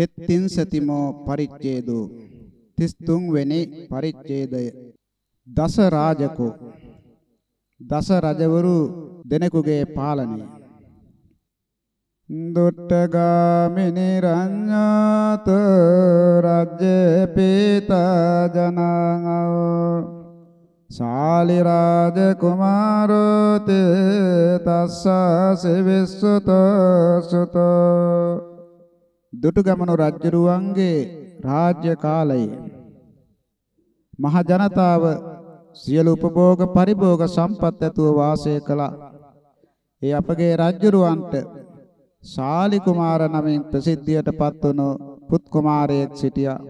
තෙත්තින්සතිමෝ පරිච්ඡේදෝ. 33 වෙනි පරිච්ඡේදය. දස රාජකෝ දස රජවරු දෙනෙකුගේ පාලනය. දුට්ටගාමිනි රඤ්ඤාත රජ්‍ය පීතා ජනං ශාලි රාජ කුමාරෝ තස්ස සෙවිස්සුත සුත දුටුගැමුණු රජුරුවන්ගේ රාජ්‍ය කාලයේ මහ ජනතාව සියලු උපභෝග පරිභෝග සම්පත් ඇතුව වාසය කළා. ඒ අපගේ රජුරුවන්ට ශාලි කුමාර නමින් ප්‍රසිද්ධියටපත් වුණු පුත් කුමාරයෙක් සිටියා.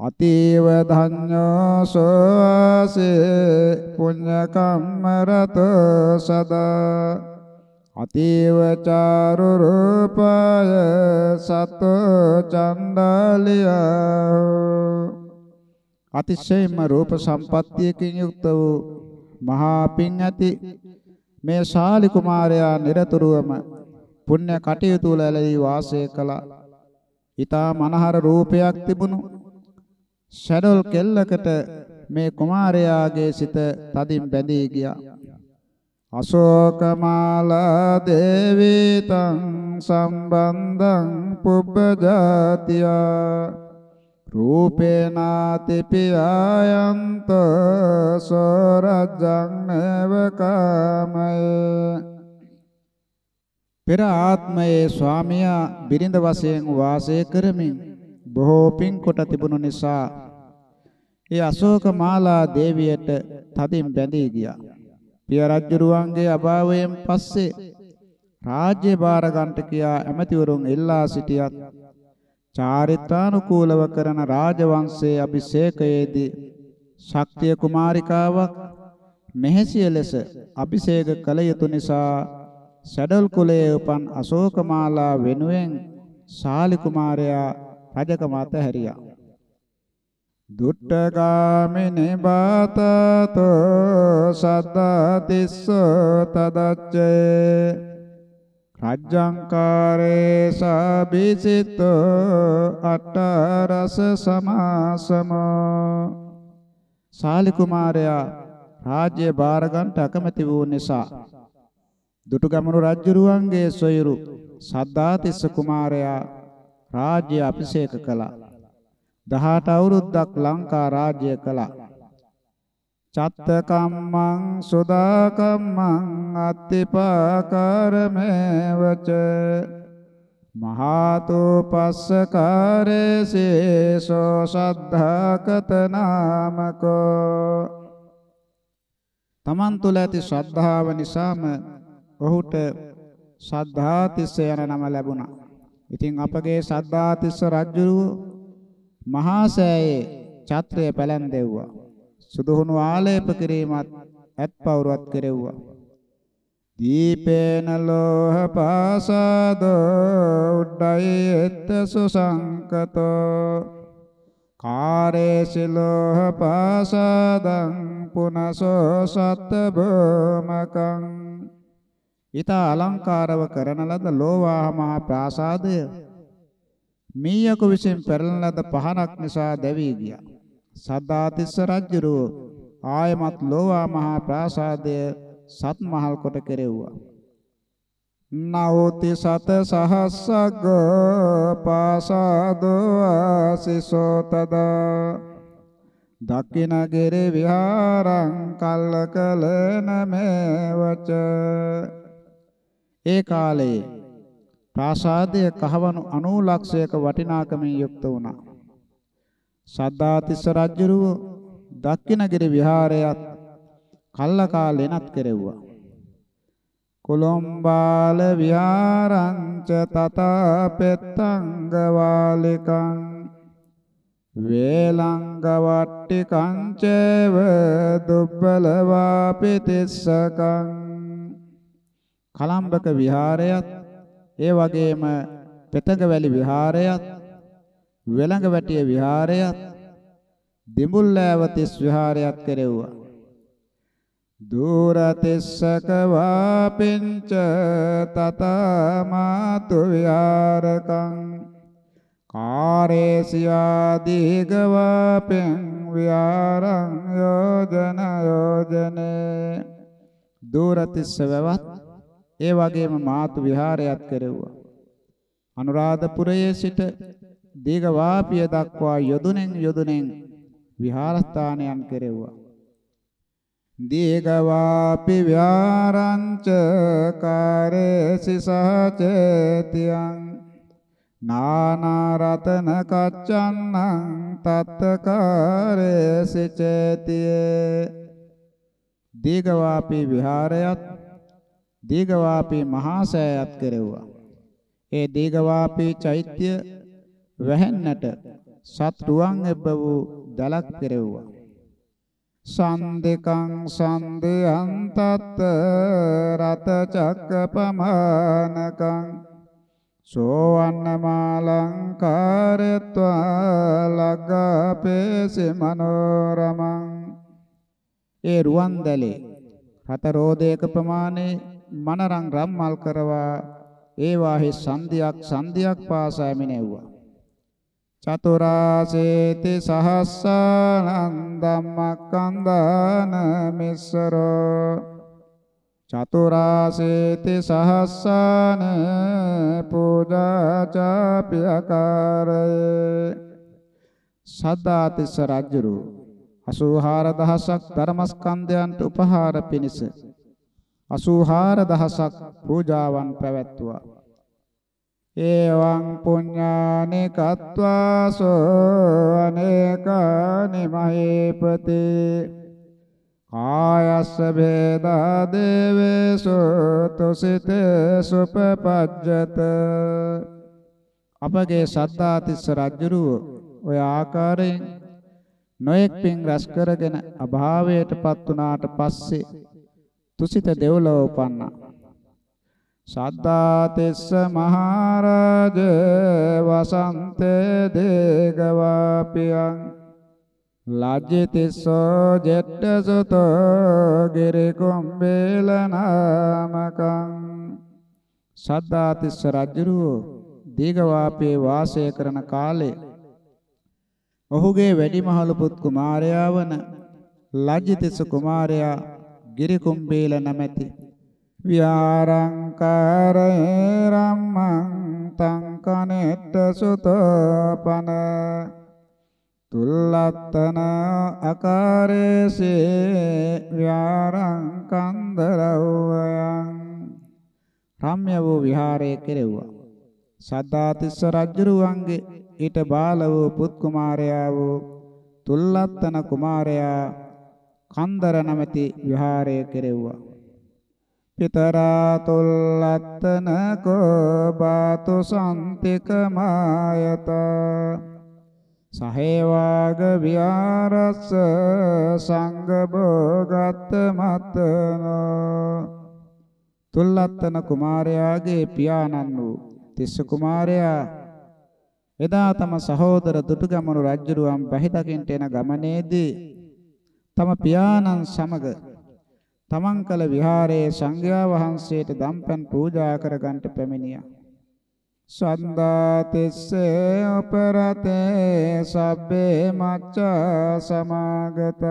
අතීව ධඤ්ඤෝ සෝසේ පුඤ්ඤ කම්ම රත සදා අතීව චාරු රූපය සත චණ්ඩාලිය අතිශයින්ම රූප සම්පත්තියකින් යුක්ත වූ මහා පින් ඇති මේ ශාලි කුමාරයා නිරතුරුවම පුණ්‍ය කටයුතු වල ඇලී වාසය කළා. ඊතා මනහර රූපයක් තිබුණු ෂැඩල් කෙල්ලකට මේ කුමාරයාගේ සිත තදින් බැඳී ගියා. අශෝකමාලා දේවී තං සම්බන්ධං පුබ්බජාතියා රූපේනාති පියායන්ත සොරජ්ජං නව කාමය පෙර ආත්මයේ ස්වාමියා බිරිඳ වශයෙන් වාසය කරමින් බොහෝ පින් කොට තිබුණු නිසා ඒ අශෝක මාලා දේවියට තදින් බැඳී ගියා. පිය රජුරුවන්ගේ අභාවයෙන් පස්සේ රාජ්‍ය භාර ගන්නට කියා ඇමතිවරුන් එල්ලා සිටියත් චාරිත්‍රානුකූලව කරන රාජවංශයේ අභිෂේකයේදී ශක්තිය කුමාරිකාවක් මෙහෙසිය ලෙස අභිෂේක කළ යුතු නිසා සැඩල් කුලයේ උපන් අශෝකමාලා වෙනුවෙන් ශාලි කුමාරයා රජකම අතහැරියා. දුට්ටගාමිනී බාතතෝ සද්දාතිස්ස තදච්චේ රජ්ජංකාරේ සබිසිතෝ අට්ඨරස සමාසමෝ ශාලි කුමාරයා රාජ්‍ය බාර ගන්නට අකමැති වූ නිසා දුටුගැමුණු රජුරුවන්ගේ සොයුරු සද්දාතිස්ස කුමාරයා රාජ්‍ය අභිෂේක කළා. 18 අවුරුද්දක් ලංකා රාජ්‍ය කළා. චත්ත කම්මං සුදා කම්මං අත්තිපාකාරමේවච මහාතෝ පස්සකාරේසේසෝ සද්ධාකත නාමකෝ තමන් තුළ ඇති ශ්‍රද්ධාව නිසාම ඔහුට සද්ධාතිස්ස යන නම ලැබුණා. ඉතින් අපගේ සද්ධාතිස්ස රජුරුව මහා සෑයේ ඡත්‍රය පැලැන්දෙව්වා. සුදුහුණු ආලේප කිරීමත් ඇත්පවුරත් කෙරෙව්වා. දීපේන ලෝහ පාසාදෝ උඩ්ඩයි එත්ත සුසංකතෝ කාරේසි ලෝහ පාසාදං පුනසෝ සත්ත භෝමකං ඊට අලංකාරව කරන ලද ලෝවාහ මහා ප්‍රාසාදය මීයක විසින් පෙරලන ලද පහනක් නිසා දැවී ගියා. සද්දාතිස්ස රජුරෝ ආයමත් ලෝවා මහා ප්‍රාසාදය සත් මහල් කොට කෙරෙව්වා. නවෝති සත සහස්සග්ග පාසාදෝ ආසිසෝ තදා දක්ඛිනගිරි විහාරං කල්ලකලන මේවච ඒ කාලයේ ප්‍රාසාදය කහවණු 90 ලක්ෂයක වටිනාකමින් යුක්ත වුණා. සද්ධාතිස්ස රජුරුව දක්ඛිනගිරි විහාරයත් කල්ලකාලෙනත් කෙරෙව්වා. කොළොම්බාල විහාරංච තතපෙත්තංග වාලිකං වේලංග වට්ටිකං චේව දුබ්බල වාපිතිස්සකං කලම්බක විහාරයත් ඒ වගේම පෙතගවැලි විහාරයත් වෙළඟවැටිය විහාරයත් දිඹුල්ලෑවතිස් විහාරයත් කෙරෙව්වා. දූරතිස්සක වාපින්ච තතමාතු විහාරකං කාරේසියා දීගවාපෙන් විහාරං යෝජන යෝජනේ. දූරතිස්ස වැවත් ඒ වගේම මාතු විහාරයත් කෙරෙව්වා. අනුරාධපුරයේ සිට දීගවාපිය දක්වා යොදුනෙන් යොදුනෙන් විහාරස්ථානයන් කෙරෙව්වා. දීගවාපි විහාරංච කාරේසි සහචේතියං නානා රතන කච්චන්නං තත්තකාරේසි චේතියේ. දීගවාපි විහාරයත් දීගවාපි මහා සෑයත් කෙරෙව්වා. ඒ දීගවාපි චෛත්‍ය වැහෙන්නට සත් රුවන් එබ්බ වූ දලක් කෙරෙව්වා. සන්දකං සන්දයන් තත්ත රත චක්කපමානකං සෝවන්නමාලංකාරත්වා ලග්ගාපේසි මනෝරමං. ඒ රුවන් දැලේ රත රෝදයක ප්‍රමාණේ මනරං රම්මල් කරවා ඒ වාහි සන්ධියක් සන්ධියක් පාසා මිනෙව්වා. චතුරාසේති සහස්සානං ධම්මක්ඛන්දාන මිස්සරෝ. චතුරාසේති සහස්සාන පූජා චාපි ආකාරයේ සදාතිස්ස රජුරු 84000ක් ධර්මස්කන්ධයන්ට උපහාර පිණිස 84000ක් පූජාවන් පැවැත්තුවා. එවං පුඤ්ඤානි කତ୍වාසෝ අනේකානි මහේපතේ. කායස්ස වේදා දේවේසු තුසිතේ සුපපජ්ජත. අපගේ සත්තාතිස්ස රජුරුව ඔය ආකාරයෙන් නොඑක් පින් රැස් කරගෙන අභාවයටපත් වුණාට පස්සේ තුසිත දෙව්ලොව උපන්නා. සද්දාතිස්ස මහරජ වසන්තේ දේගවාපියං ලජ්ජිතිස්සෝ ජෙට්ටසුතෝ ගිරිකුම්බේල නාමකං සද්දාතිස්ස රජුරෝ දීගවාපේ වාසය කරන කාලේ ඔහුගේ වැඩිමහලු පුත් කුමාරයා වන ලජ්ජිතිස්ස කුමාරයා ගිරිකුම්බේල නැමැති. විහාරංකාරේ රම්මං තං කනෙට්ට සුතෝපන. තුල්ලත්තන අකාරේසේ විහාරං කන්දරවයන් රම්‍ය වූ විහාරය කෙරෙව්වා. සද්ධාතිස්ස රජුරුවන්ගේ ඊට බාල වූ පුත් කුමාරයා වූ තුල්ලත්තන කුමාරයා කන්දර නැමැති විහාරය කෙරෙව්වා. පිතරා තුල්ලත්තන කෝ බාතු සම්තික මායත. සහේවාග විහාරස්ස සංඝ භෝගත් මතනෝ තුල්ලත්තන කුමාරයාගේ පියාණන් වූ තිස්ස කුමාරයා එදා තම සහෝදර දුටුගැමුණු රජුරුවන් බහිදකින්ට එන ගමනේදී තම පියාණන් සමග තමන් කළ විහාරයේ සංඝයා වහන්සේට දම්පැන් පූජා කරගන්නට පැමිණියා. සන්දාතිස්සේ අපරතේ සබ්බේ මච්චා සමාගත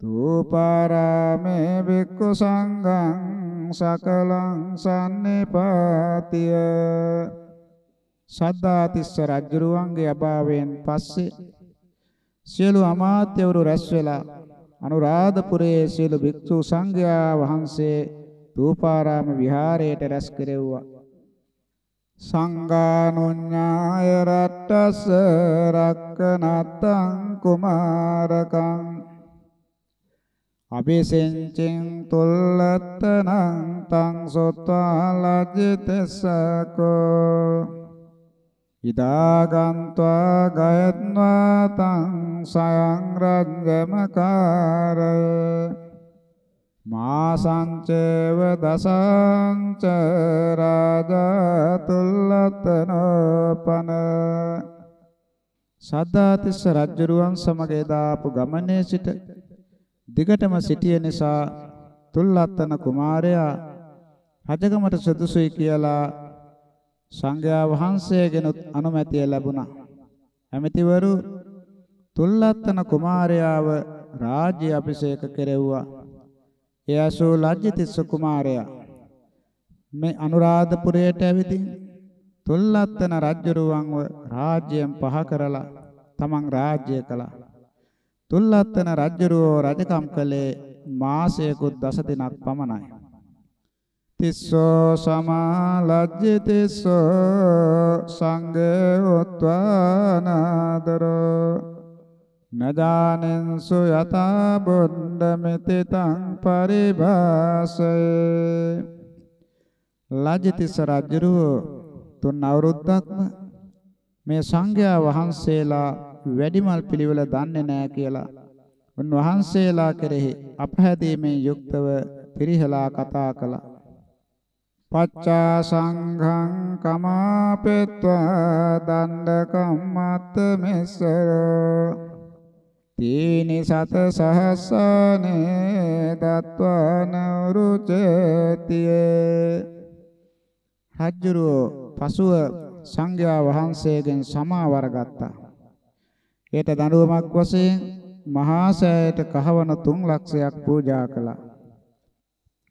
තූපාරාමේ වික්ඛු සංඝං සකලං සම්නිපාතිය සද්දාතිස්ස රජුරුවන්ගේ අභාවයෙන් පස්සේ සියලු අමාත්‍යවරු රැස් වෙලා අනුරාධපුරයේ සියලු භික්ෂු සංඝයා වහන්සේ රූපාරාම විහාරයට රැස් කෙරෙව්වා. සංඝානුඤ්ඤාය රට්ටස රක්කනත්තං කුමාරකං අபிසෙන්චෙන් තුල්ලත්තනං තං සොත්වා ලජ්ජිතසකෝ ඉදාගන්්වා ගයත්වා තං සයං රංගමකාරය මාසංචේව දසංච රාජතුල්ලතනපන. සද්දාතිස්ස රජුරුවන් සමග එදාපු ගමනේ සිට දිගටම සිටිය නිසා තුල්ලත්තන කුමාරයා රජගමට සුදුසුයි කියලා සංඝයා වහන්සේගෙනුත් අනුමැතිය ලැබුණා. ඇමතිවරු තුල්ලත්තන කුමාරයාව රාජ්‍ය අභිෂේක කෙරෙව්වා. එය ඇසූ ලජ්ජිතිස්ස කුමාරයා මේ අනුරාධපුරයට ඇවිදින් තුල්ලත්තන රජුරුවන්ව රාජ්‍යයෙන් පහ කරලා තමන් රාජ්‍ය කළා. තුල්ලත්තන රජුරුවෝ රජකම් කළේ මාසයකුත් දස දිනක් පමණයි. තිස්සෝ සමාලජ්ජිතිස්සෝ සංඝේ උත්වානාදරෝ නදානෙන්සු යතා බුද්ධමිති තං පරිභාසයේ ලජ්ජිතිස්ස රජුරුවෝ තුන් අවුරුද්දක්ම මේ සංඝයා වහන්සේලා වැඩිමල් පිළිවෙල දන්නේ නැහැ කියලා උන්වහන්සේලා කෙරෙහි අපහැදීමෙන් යුක්තව පිරිහලා කතා කළා. පච්චා සංඝං කමාපෙත්වා දණ්ඩ කම්මත් මෙස්සර තීනි සත සහස්සනේ දත්වාන රුචේතියේ රජ්ජුරුව පසුව සංඝයා වහන්සේගෙන් සමාවර ගත්තා. ඒට දඬුවමක් වශයෙන් මහා සෑයට කහවන 3 ලක්ෂයක් පූජා කළා.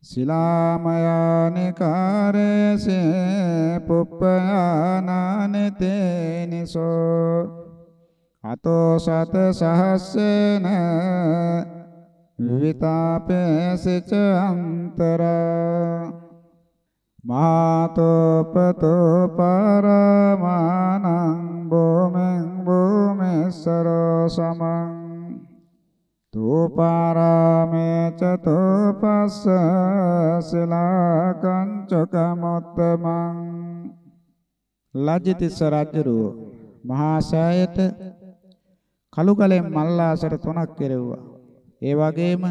සිලාමයානිකාරේසේ පුප්පයානානිතේනිසෝ අතෝ සත සහස්සේන විතාපේසච අන්තරා. මාතෝපතෝ පරමානං භූමෙන් භූමෙස්සරෝ සමං තෝපාරාමේ චතෝපස්ස සිලාකංචකමොත්තමං ලජ්ජිතිස්ස රජුරෝ මහා සෑයට කලුගලෙන් මල්ලාසර තුනක් කෙරෙව්වා. ඒ වගේම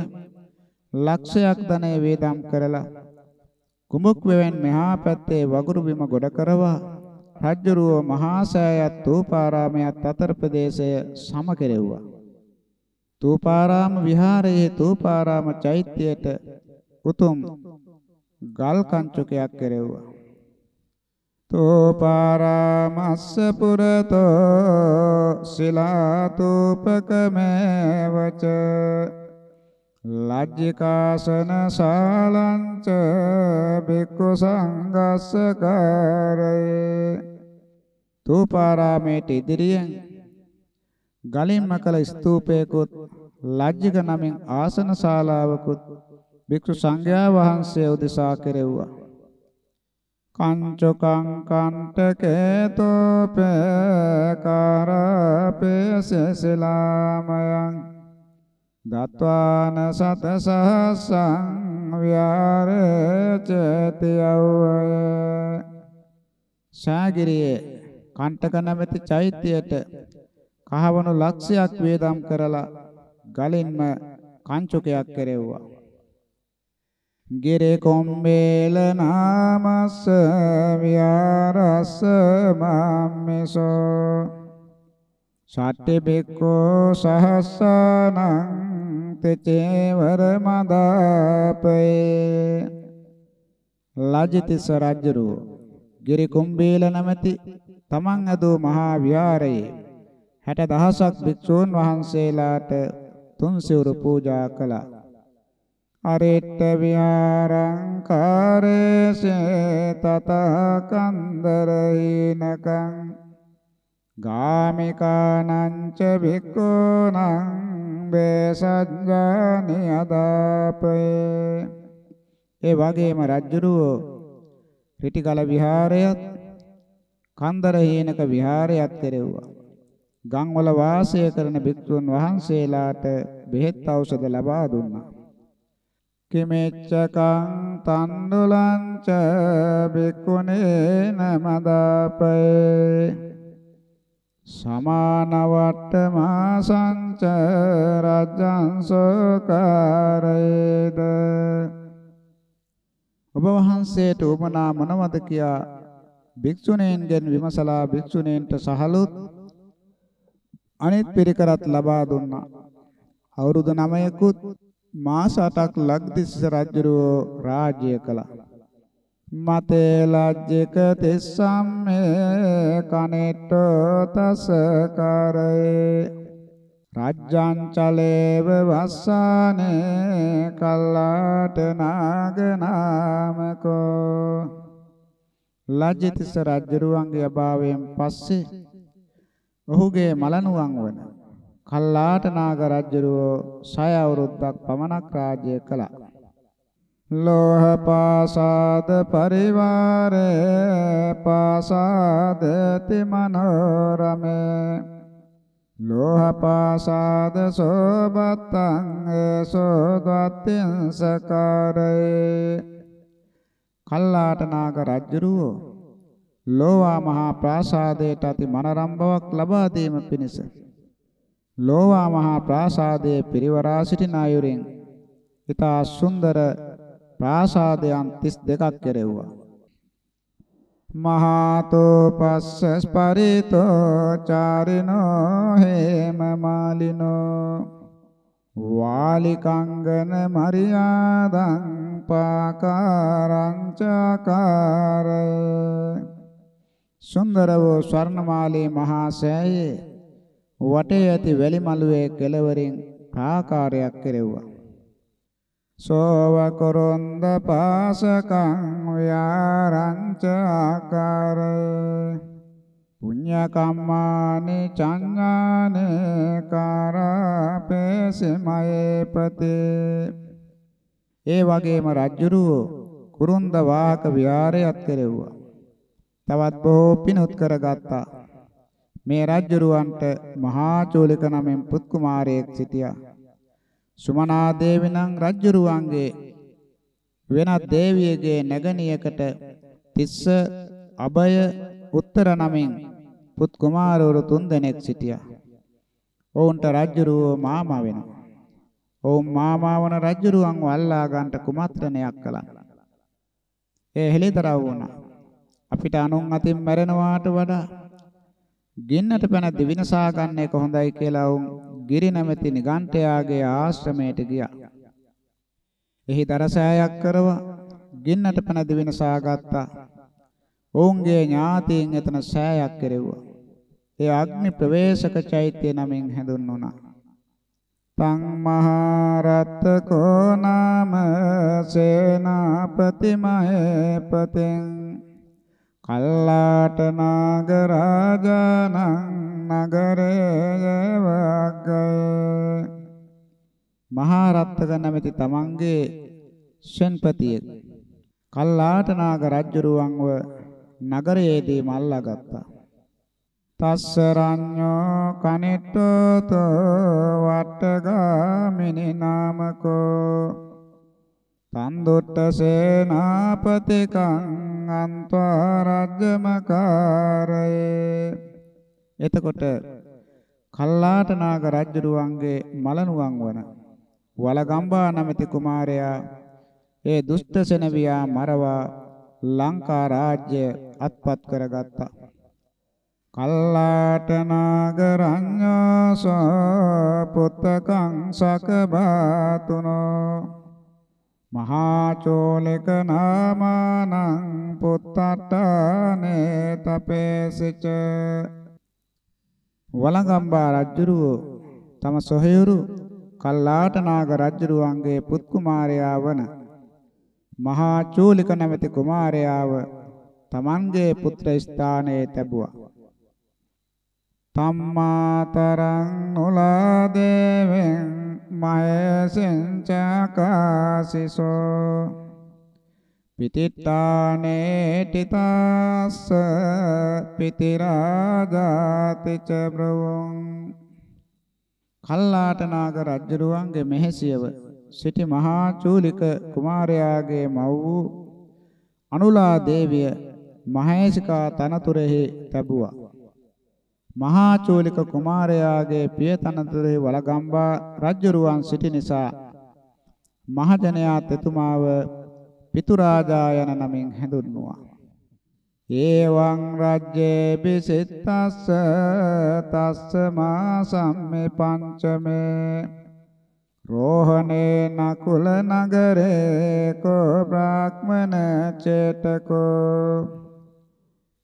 ලක්ෂයක් ධනය වේදම් කරලා කුඹුක් වෙවෙන් මෙහා පැත්තේ වගුරු බිම ගොඩ කරවා රජ්ජුරුව මහා සෑයත් තූපාරාමයත් අතර ප්‍රදේශය සම කෙරෙව්වා. තූපාරාම විහාරයේ තූපාරාම චෛත්‍යයට උතුම් ගල් කංචකයක් කෙරෙව්වා. තෝපාරාමස්ස පුරතෝ සිලාතූපකමේවච ලජ්ජිකාසන ශාලංච බික්ඛු සංඝස්ස කාරේ තූපාරාමේට ඉදිරියෙන් ගලින්ම කළ ස්තූපයකුත් ලජ්ජික නමින් ආසන ශාලාවකුත් භික්ෂු සංඝයා වහන්සේ උදෙසා කෙරෙව්වා. කංචකං කන්ටකේතෝපකාරපේසසලාමයන් දත්වාන සත සහසං ව්‍යාරචතියවය ශාගිරියේ කණ්ඨක නැමැති චෛත්‍යයට කහවණු ලක්ෂයක් වේදම් කරලා ගලින්ම කංචුකයක් කෙරෙව්වා. ගිරේ කොම්බේල නාමස්ස විහාරස්ස මම්මිසෝ සට්ටි බික්කෝ සහස්සනං තෙචේවර මදාපේ ලජිතිස රජුරු ගිරි කුම්බේල නැමැති තමන් ඇදූ මහා විහාරයේ 60000ක් භික්ෂූන් වහන්සේලාට තුන් සිවුරු පූජා කළා. අරෙට්ට විහාරං කාරේසේ තත කන්දරහිනකං ගාමිකානංච භික්ඛූනං බේසජ්ජානි අදාපේ ඒ වගේම රජ්ජුරුවෝ රිටිගල විහාරයත් කන්දරහීනක විහාරයත් කෙරෙව්වා ගම්වල වාසය කරන භික්ෂුන් වහන්සේලාට බෙහෙත් ඖෂධ ලබා දුන්නා. කිමෙච්චකං තණ්ඩුලංච බික්කුණේන මදාපේ සමානවට්ටමා සංච රජ්ජංසෝකාරේද ඔබ වහන්සේට උමනා මොනවද කියා භික්ෂුණීන්ගෙන් විමසලා භික්ෂුණීන්ට සහලුත් අනිත් පිරිකරත් ලබා දුන්නා. අවුරුදු 9කුත් මාස 8ක් ලක්දිස්ස රජුරෝ රාජ්‍ය කළා. මතේ ලජ්ජක තිස්සම්මේ කනෙට්ටෝ තස කරේ රජ්ජං චලේව වස්සානේ කල්ලාට නාග නාමකෝ ලජ්ජිතස රජ්ජරුවන්ගේ අභාවයෙන් පස්සේ ඔහුගේ මලනුවන් වන කල්ලාට නාග රජ්ජරුව සය අවුරුද්දක් පමණක් රාජ්‍ය කළා. ලෝහ පාසාද පරිවාරේ පාසාදති මනෝරමේ ලෝහ පාසාද සෝබත්තං සෝදත්තිං සකාරේ කල්ලාට නාග රජුරෝ ලෝවා මහා ප්‍රාසාදයට අති මනරම් බවක් ලබා දීම පිණිස. ලෝවා මහා ප්‍රාසාදයේ පිරිවරා සිටින අයුරින් ඊතා සුන්දර ප්‍රාසාදයන් 32ක් කෙරෙව්වා. මහාතෝ පස්ස පරිතෝ චාරිනෝ හේම මාලිනෝ. වාලිකංගන මරියාදං පාකාරං චාකාරය. සුන්දර වූ ස්වර්ණමාලී මහා සෑයේ වටේ ඇති වැලි මළුවේ කෙළවරින් ප්‍රාකාරයක් කෙරෙව්වා. සෝව කොරොන්ද පාසකං ව්‍යාරංච ආකාර පුඤ්ඤ කම්මානි චඤ්ඤානේ කාරාපේසමයේ පතේ. ඒ වගේම රජ්ජුරුව කුරුන්ද වාහක විහාරයත් කෙරෙව්වා. තවත් බොහෝ පිනුත් කරගත්තා මේ රජ්ජුරුවන්ට මහා චෝලික නමෙන් පුත් කුමාරයෙක් සිටියා සුමනා දේවි නම් රජ්ජුරුවන්ගේ වෙනත් දේවියගේ නැගණියකට තිස්ස අබය උත්තර නමින් පුත් කුමාරවරු තුන්දෙනෙක් සිටියා. ඔවුන්ට රජ්ජුරුව මාමා වෙනවා. ඔවුන් මාමා වන රජ්ජුරුවන්ව අල්ලා ගන්නට කුමත්‍රණයක් කළා. ඒ හෙළිදරව් වුණා. අපිට අනුන් අතින් මැරෙනවාට වඩා ගින්නට පැන දිවිනසා ගන්න එක හොඳයි කියලා වුන් ගිරි නැමැති නිගණ්ඨයාගේ ආශ්‍රමයට ගියා. එහි දරසෑයක් කරව ගින්නට පැන දිවිනසා ගත්තා. ඔවුන්ගේ ඥාතීන් එතන සෑයක් කෙරෙව්වා. ඒ අග්නි ප්‍රවේශක චෛත්‍ය නමින් හැඳුන්වුණා. තං මහරත්කෝ නාම සේනාපති මහේපතෙන් කල්ලාට නාග රාජානං නගරේ වග්ගය මහා රත්තක නැමැති තමන්ගේ ෂෙන්පතියෙක් කල්ලාට නාග රජුරුවන්ව නගරයේදී මල්ලාගත්තා. තස්ස රඤ්ඤෝ කනිට්ඨතෝ වට්ටගාමිනි නාමකෝ. තන්දොට්ට සේනාපතිකං අන්තරජ්ජමකාරයේ එතකොට කල්ලාට නාග රජුරුවන්ගේ මලනුවන් වන වලගම්බා නැමැති කුමාරයා ඒ දුෂ්ට සෙනවියා මරවා ලංකා රාජ්‍ය අත්පත් කරගත්තා. කල්ලාට නාග රඤ්ඤාසෝ පුත්තකං සකබාතුනෝ. මහා චෝලක නාමානං පුත්තට්ටානේ තපේසිච වළංගම්බා රජුරුව තම සොහයුරු කල්ලාට නාග රජුරුවන්ගේ පුත් කුමාරයා වන මහා චූලික නැමැති කුමාරයාව තමන්ගේ පුත්‍ර ස්ථානයේ තැබුවා. තම්මාතරං නුලා දේවෙන් මහේසෙන් චකාසිසෝ පිතිට්ඨානේ තිතස්ස පිතිරාජාති ච බ්‍රවං කල්ලාට නාග රජුරුවන්ගේ මෙහෙසියව සිටි මහා චූලික කුමාරයාගේ මව් වූ අනුලා දේවිය මහේසිකා තනතුරෙහි තැබුවා. මහා චූලික කුමාරයාගේ පිය තනතුරෙහි වලගම්බා රජුරුවන් සිටි නිසා මහජනයා තෙතුමාව පිතුරාජා යන නමින් හැඳුන්වුවා. ඒවං රජ්ජේ පිසිතස්ස තස්ස මා සම්මේ පංචමේ රෝහණේ නකුල නගරේ කෝ බ්‍රාහ්මන චේතකෝ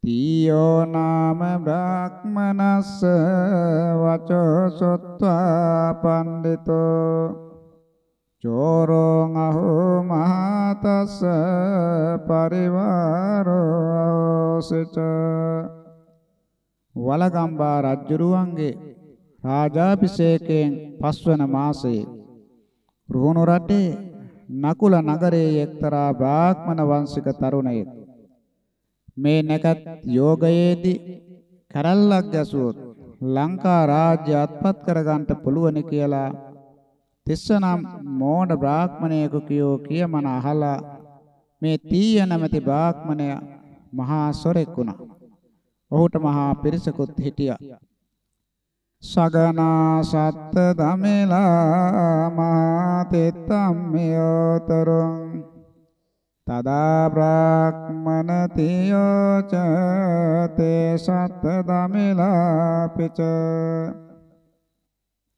තීයෝ නාම බ්‍රාහ්මනස්ස වචෝ සොත්වා පණ්ඩිතෝ. චෝරෝ අහෝ මහතස්ස පරිවාරෝ සිත වලගම්බා රජුරුවන්ගේ රාජාභිෂේකයෙන් පස්වන මාසයේ රුහුණු රටේ නකුල නගරයේ එක්තරා බ්‍රාහ්මණ වංශික තරුණයෙක් මේ නැකත් යෝගයේදී කරල්ලක් ගැසුවොත් ලංකා රාජ්‍ය අත්පත් කරගන්න පුළුවන් කියලා තිස්සනම් මෝඩ බ්‍රාහ්මණයෙකු කියෝ කියමන අහලා මේ තීය නැමැති බ්‍රාහ්මණයා මහා සොරෙක් වුණා. ඔහුට මහා පිරිසකුත් හිටියා. සගනා සත්ත දමෙලා මාතෙත්තම්මියෝතරුං තදා බ්‍රාහ්මන තියෝ ච තේ සත්ත දමෙලා පිච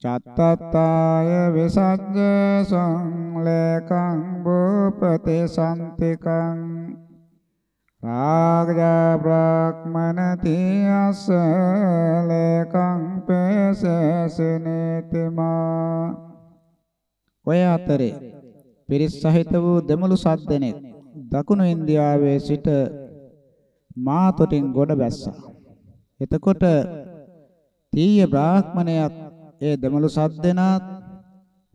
චත්තත්තාය විසජ්ජ සංලේකං භූපති සම්තිකං රාගජා බ්‍රාහ්මනති අසලේකං පේසසනේතමා ඔය අතරේ පිරිස් සහිත වූ දෙමළු සද්දෙනෙක් දකුණු ඉන්දියාවේ සිට මාතොටින් ගොඩ බැස්සා. එතකොට තීය බ්‍රාහ්මණයක් ඒ දෙමළු සද්දෙනාත්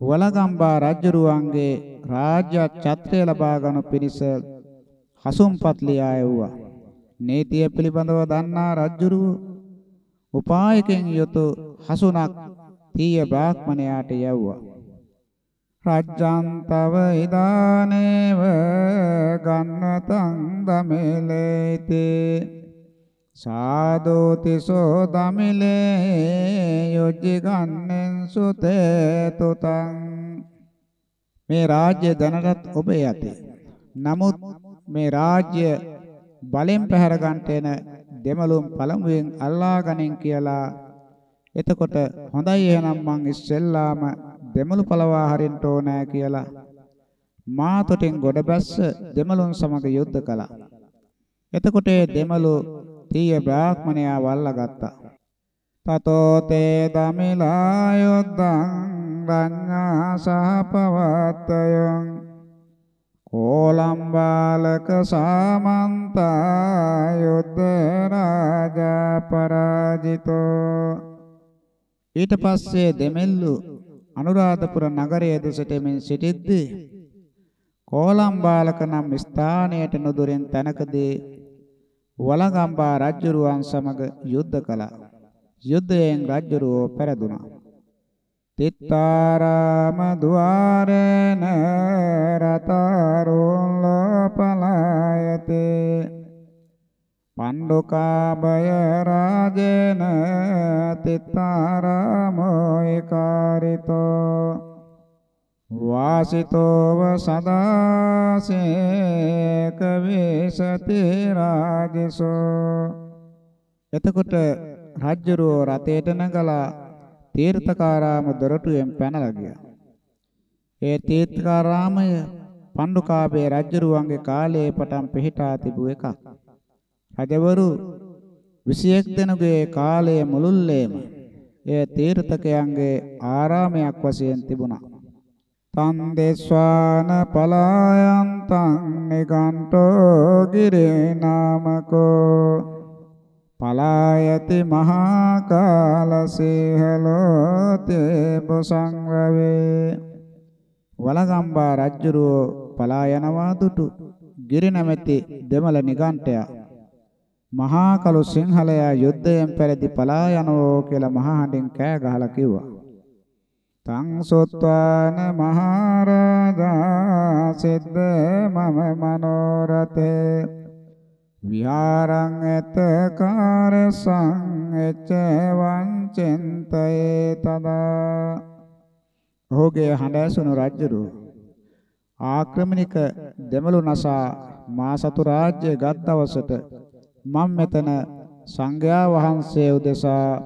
වලගම්බා රජුරුවන්ගේ රාජ්‍ය ඡත්‍රය ලබා ගනු පිණිස හසුම්පත් ලියා එව්වා. නීතිය පිළිබඳව දන්නා රජුරුව උපායකෙන් යුතු හසුනක් තීය බ්‍රාහ්මණයාට යවුවා. රජ්ජන්තව ඉදානේව ගන්නතං දමෙලේතේ සාදෝතිසෝ දමිලේ යොජ්ජි ගන්නෙන් සුතේ තුතං මේ රාජ්‍ය දැනටත් ඔබ යතේ නමුත් මේ රාජ්‍ය බලෙන් පැහැර ගන්නට එන දෙමළුන් පළමුවෙන් අල්ලා ගනින් කියලා. එතකොට හොඳයි එහෙනම් මං ඉස්සෙල්ලාම දෙමළු පළවා හරින්න ඕනෑ කියලා මාතොටින් ගොඩ බැස්ස දෙමළුන් සමග යුද්ධ කළා. එතකොට දෙමළු තීය බ්‍රාහ්මණයා වල්ලා ගත්තා. තතෝ තේ දමිලා යොද්දං රඤ්ඤා සහපවත්තයං කෝලම් බාලක සාමන්තා යුද්ධ රාජා පරාජිතෝ ඊට පස්සේ දෙමෙල්ලු අනුරාධපුර නගරයේ දෙසට මෙන් සිටිද්දී කෝලම් බාලක නම් ස්ථානයට නුදුරෙන් තැනකදී වලගම්බා රජුරුවන් සමග යුද්ධ කළා. යුද්ධයෙන් රජුරුවෝ පෙරදුනා. තිත්තාරාම ద్వාරේන රතාරුන් ලෝපලායතේ පණ්ඩුකාභය රාජේන තිත්තාරාමෝ ඒකාරිතෝ වාසිතෝව සදාසේක වේසති රාජසෝ එතකොට රජ්ජුරුව රතේට නැගලා තීර්ථකාරාම දොරටුවෙන් පැනලා ගියා. ඒ තීර්ථකාරාමය පණ්ඩුකාභය රජ්ජුරුවන්ගේ කාලයේ පටන් පිහිටා තිබූ එකක්. රජවරු 21 දෙනෙකුගේ කාලය මුළුල්ලේම එය තීර්ථකයන්ගේ ආරාමයක් වශයෙන් තිබුණා. තන් දේශාන පලායන්තං නිගණ්ඨෝ ගිරේ නාමකෝ පලායති මහා කාලසේහලෝ තේ බසංරවේ වලගම්බා රජුරෝ පලා යනවා දුටු ගිරි නැමැති දෙමළ නිගණ්ඨයා මහා කළු සිංහලයා යුද්ධයෙන් පෙරදි පලා යනෝ කියලා මහා හඬින් කෑ ගහලා කිව්වා. තං සොත්වාන මහරජා සිද්ද මම මනෝරතේ. විහාරං එත කාරසං එච්ච වංචෙන්තේ තදා. ඔහුගේ හඬ ඇසුණු රජුරු ආක්‍රමණික දෙමළු නසා මා සතු රාජ්‍ය ගත් දවසට මම මෙතන සංඝයා වහන්සේ උදෙසා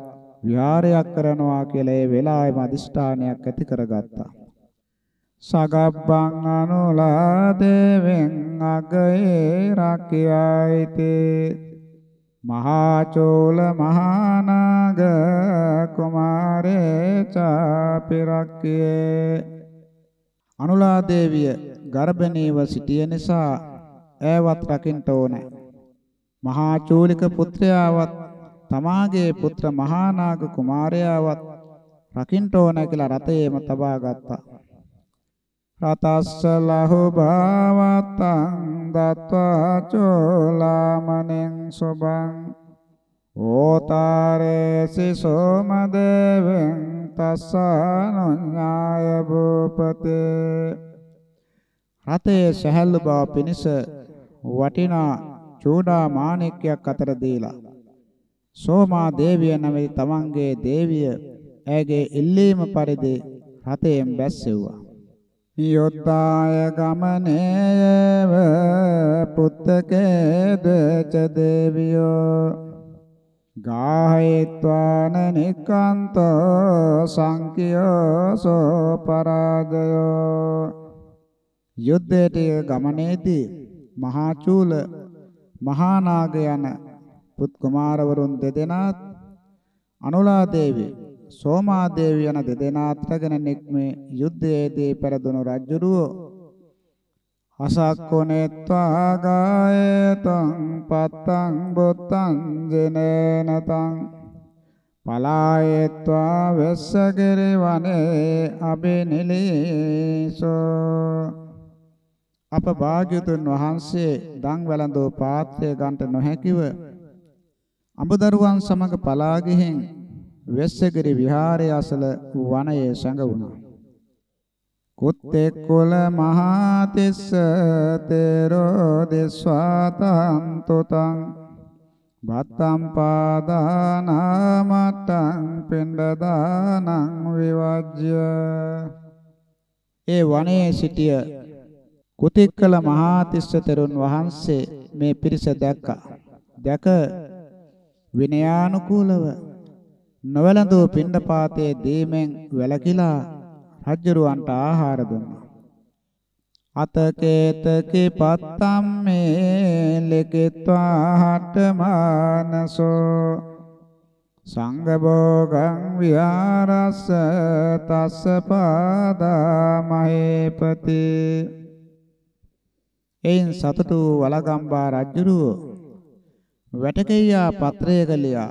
විහාරයක් කරනවා කියලා ඒ වෙලාවෙම අදිෂ්ඨානයක් ඇති කරගත්තා. සගබ්බං අනුලා දේවෙන් අගයේ රක්ඛයයිතේ මහා චෝල මහානාග කුමාරේ චාපිරක්කියේ. අනුලා දේවිය ගර්භණීව සිටිය නිසා ඈවත් රකින්න ඕනේ. මහා චූලික පුත්‍රයාවත් තමාගේ පුත්‍ර මහානාග කුමාරයාවත් රකින්න ඕන කියලා රතේම තබා ගත්තා. රතස්ස ලහු භාවතං දත්වා චෝලාමනෙන් සුභං. ඕතාරේසි සෝමදේවෙන් තස්සානුඤ්ඤාය භූපතේ. රතේ සහැල්ලු බව පිණිස වටිනා චූඩා මාණික්‍යයක් අතර දීලා. සෝමා දේවිය නැමැති තමන්ගේ දේවිය ඇගේ ඉල්ලීම පරිදි රතයෙන් බැස්සෙව්වා. යොත්තාය ගමනේයව පුත්තකේ දච දේවියෝ? ගාහේත්වාන නිකාන්තෝ සංකියෝ සෝ පරාජයෝ? යුද්ධයට ගමනේදී මහා චූල මහා නාග යන පුත් කුමාරවරුන් දෙදෙනාත් අනුලා දේවිය සෝමාදේවිය යන දෙදෙනාත් රැගෙන නික්මේ යුද්ධයේදී පෙරදුණු රජුරුව අසක්කොනෙත්වා ගායතං පත්තං බුත්තං ජනනතං පලායත්වා වෙස්සගිරි වනේ අබිනිලීසෝ. අප භාග්‍යතුන් වහන්සේ දන් වැළඳෝ පාත්‍රය ගන්නට නොහැකිව අඹදරුවන් සමග පලා ගිහින් වෙස්සගිරි විහාරය අසල වනයේ සැඟවුණා. කුත්තේ කුල මහා තිස්ස තේරෝ දිස්වාතං තොතං බත්තම් පාදානාමත්තං පින්ඩදානං විවජ්‍ය ඒ වනයේ සිටිය කුතික්කල මහා තිස්ස තෙරුන් වහන්සේ මේ පිරිස දැක්කා. දැක විනයානුකූලව නොවැළඳූ පිණ්ඩපාතයේ දීමෙන් වැළකීලා රජ්ජරුවන්ට ආහාර දුන්නා. අතකේතකේ පත්තම්මේ ලෙකෙත්වා හටමානසෝ සංගභෝගං විහාරස්ස තස්ස පාදා මහේපති එයින් සතුටු වලගම්බා රජුරුව වැටකෙයියා පත්‍රය කලියා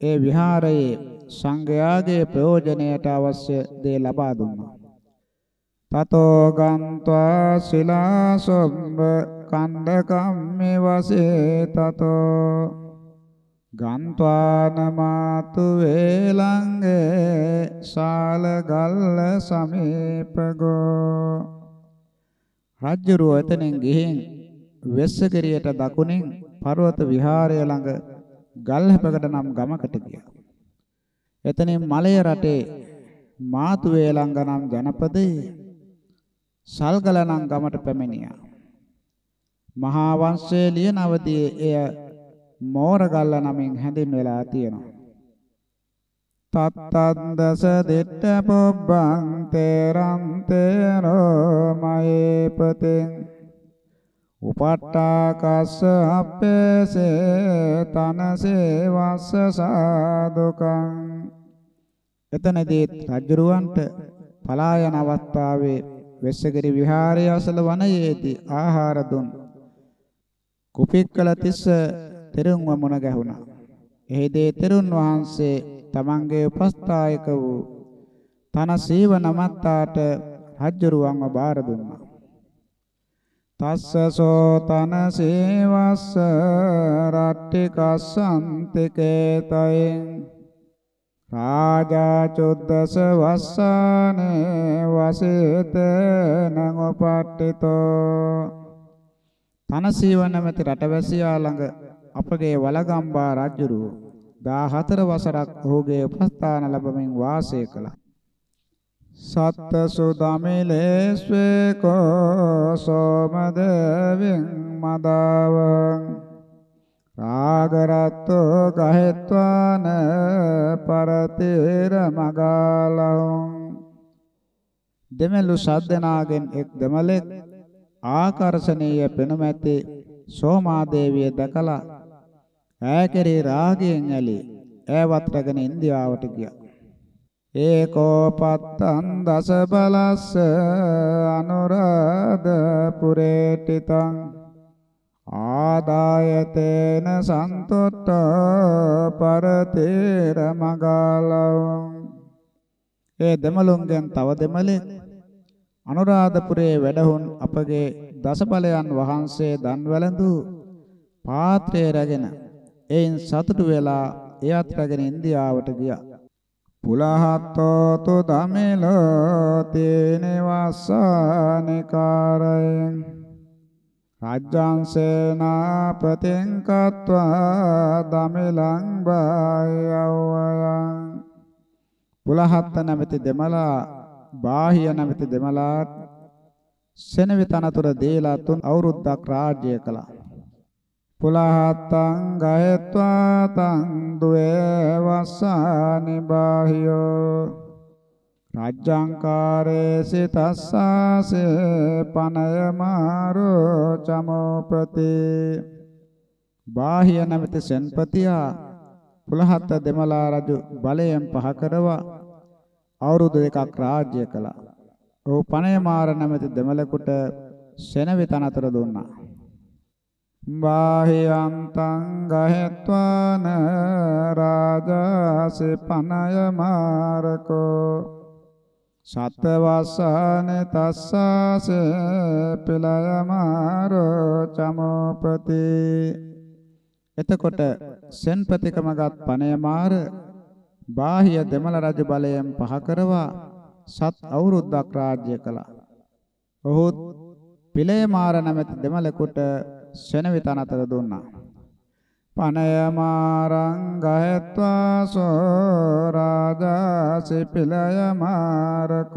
ඒ විහාරයේ සංඝයාගේ ප්‍රයෝජනයට අවශ්‍ය දේ ලබා දුන්නා. තතෝ ගන්්වා සිලාසොම්බ කණ්ඩකම්මි වසේ තතෝ ගන්්වාන මාතු වේලංගේ ශාල ගල්ල සමීපගෝ රජ්ජුරුව එතනින් ගිහින් වෙස්සගිරියට දකුණින් පර්වත විහාරය ළඟ ගල්හැපකට නම් ගමකට ගියා. එතනින් මලය රටේ මාතුවේ ළඟ නම් ජනපදයේ සල්ගල නම් ගමට පැමිණියා. මහා වංශයේ ලියන අවදී එය මෝරගල්ල නමින් හැඳින්වෙලා තියෙනවා. තත්තද්දස දෙට්ඨ පොබ්බං තේරන්තේරෝ මයේපතෙන් උපට්ඨාකස්ස අපේසේ තනසේ වස්ස සාදුකං. එතනදී රජුරවන්ට පලා යන අවස්ථාවේ වෙස්සගිරි විහාරයේ අසල වනයේදී ආහාර දුන්. කුපික්කල තිස්ස තෙරුන්ව මුණ ගැහුණා. එහිදී තෙරුන් වහන්සේ තමන්ගේ උපස්ථායක වූ තන සීව නමත්තාට රජුරුවන්ව බාර දුන්නා. තස්ස සෝතන සේවස්ස රට්ටිකස්සන්තිකේතයෙන් රාජා චුද්දස වස්සානේ වසේත නංගපට්ඨිතෝ තන සීවන මැති රටවැසියා ළඟ අපගේ වලගම්බා රජුරු 14 වසරක් ඔහුගේ උපස්ථාන ලැබමින් වාසය කළා. සත්තසු දමිලේස්වේ කෝ සෝමදෙවින් මදාවං. රාගරත්තෝ ගහෙත්වාන පරතේර මගාලං දෙමළු සද්දනාගෙන් එක් දෙමළෙක් ආකර්ෂණීය පෙනුමැති සෝමාදේවිය දැකලා ඈ කෙරේ රාගයෙන් ඇලී. ඈවත් රැගෙන ඉන්දියාවට ගියා. ඒකෝපත්තං දස බලස්ස අනුරාධපුරේටිතං ආදායතේන සන්තොට්ට පරතේර මගාලවං ඒ දෙමළුන්ගෙන් තව දෙමළෙක් අනුරාධපුරයේ වැඩහුන් අපගේ දසබලයන් වහන්සේ දන් වැළඳු පාත්‍රය රැගෙන එයින් සතුටු වෙලා එයත් රැගෙන ඉන්දියාවට ගියා. පුලහත්තෝ තු දමිලෝ තේනවස්සානිකාරයෙන් රාජ්‍යංසේනාපතින් කତ୍වා දමිලං බායවයන් පුලහත්ත නැමැති දෙමලා බාහිය නැමැති දෙමලාට සෙනවි තනතුර දීලා තුන් අවුරුද්දක් රාජ්‍ය කළා. පුලහත්තං ගයත්වා තං දුවේ වස්සානි බාහියෝ රාජ්‍යංකාරේසි තස්සාසේ පනය මාරෝ චමෝපති බාහිය නැමැති සෙන්පතියා පුලහත්ත දෙමලා රජු බලයෙන් පහ කරවා අවුරුදු දෙකක් රාජ්‍ය කළා. ඔහු පණයමාර නැමැති දෙමළෙකුට සෙනවි තනතුර දුන්නා. බාහියන්තං ගහෙත්වාන රාජාසි පණයමාරකෝ සත්වස්සාන තස්සාසේ පිලයමාරෝ චමෝපති එතකොට සෙන්පතිකමගත් පණයමාර බාහිය දෙමළ රජ බලයෙන් පහ කරවා සත් අවුරුද්දක් රාජ්‍ය කළා. ඔහු පිළයමාර නැමැති දෙමළෙකුට සෙනවිත අතර දුන්නා. පනයමාරං ගහෙත්වා සෝ රාජාසි පිළයමාරකෝ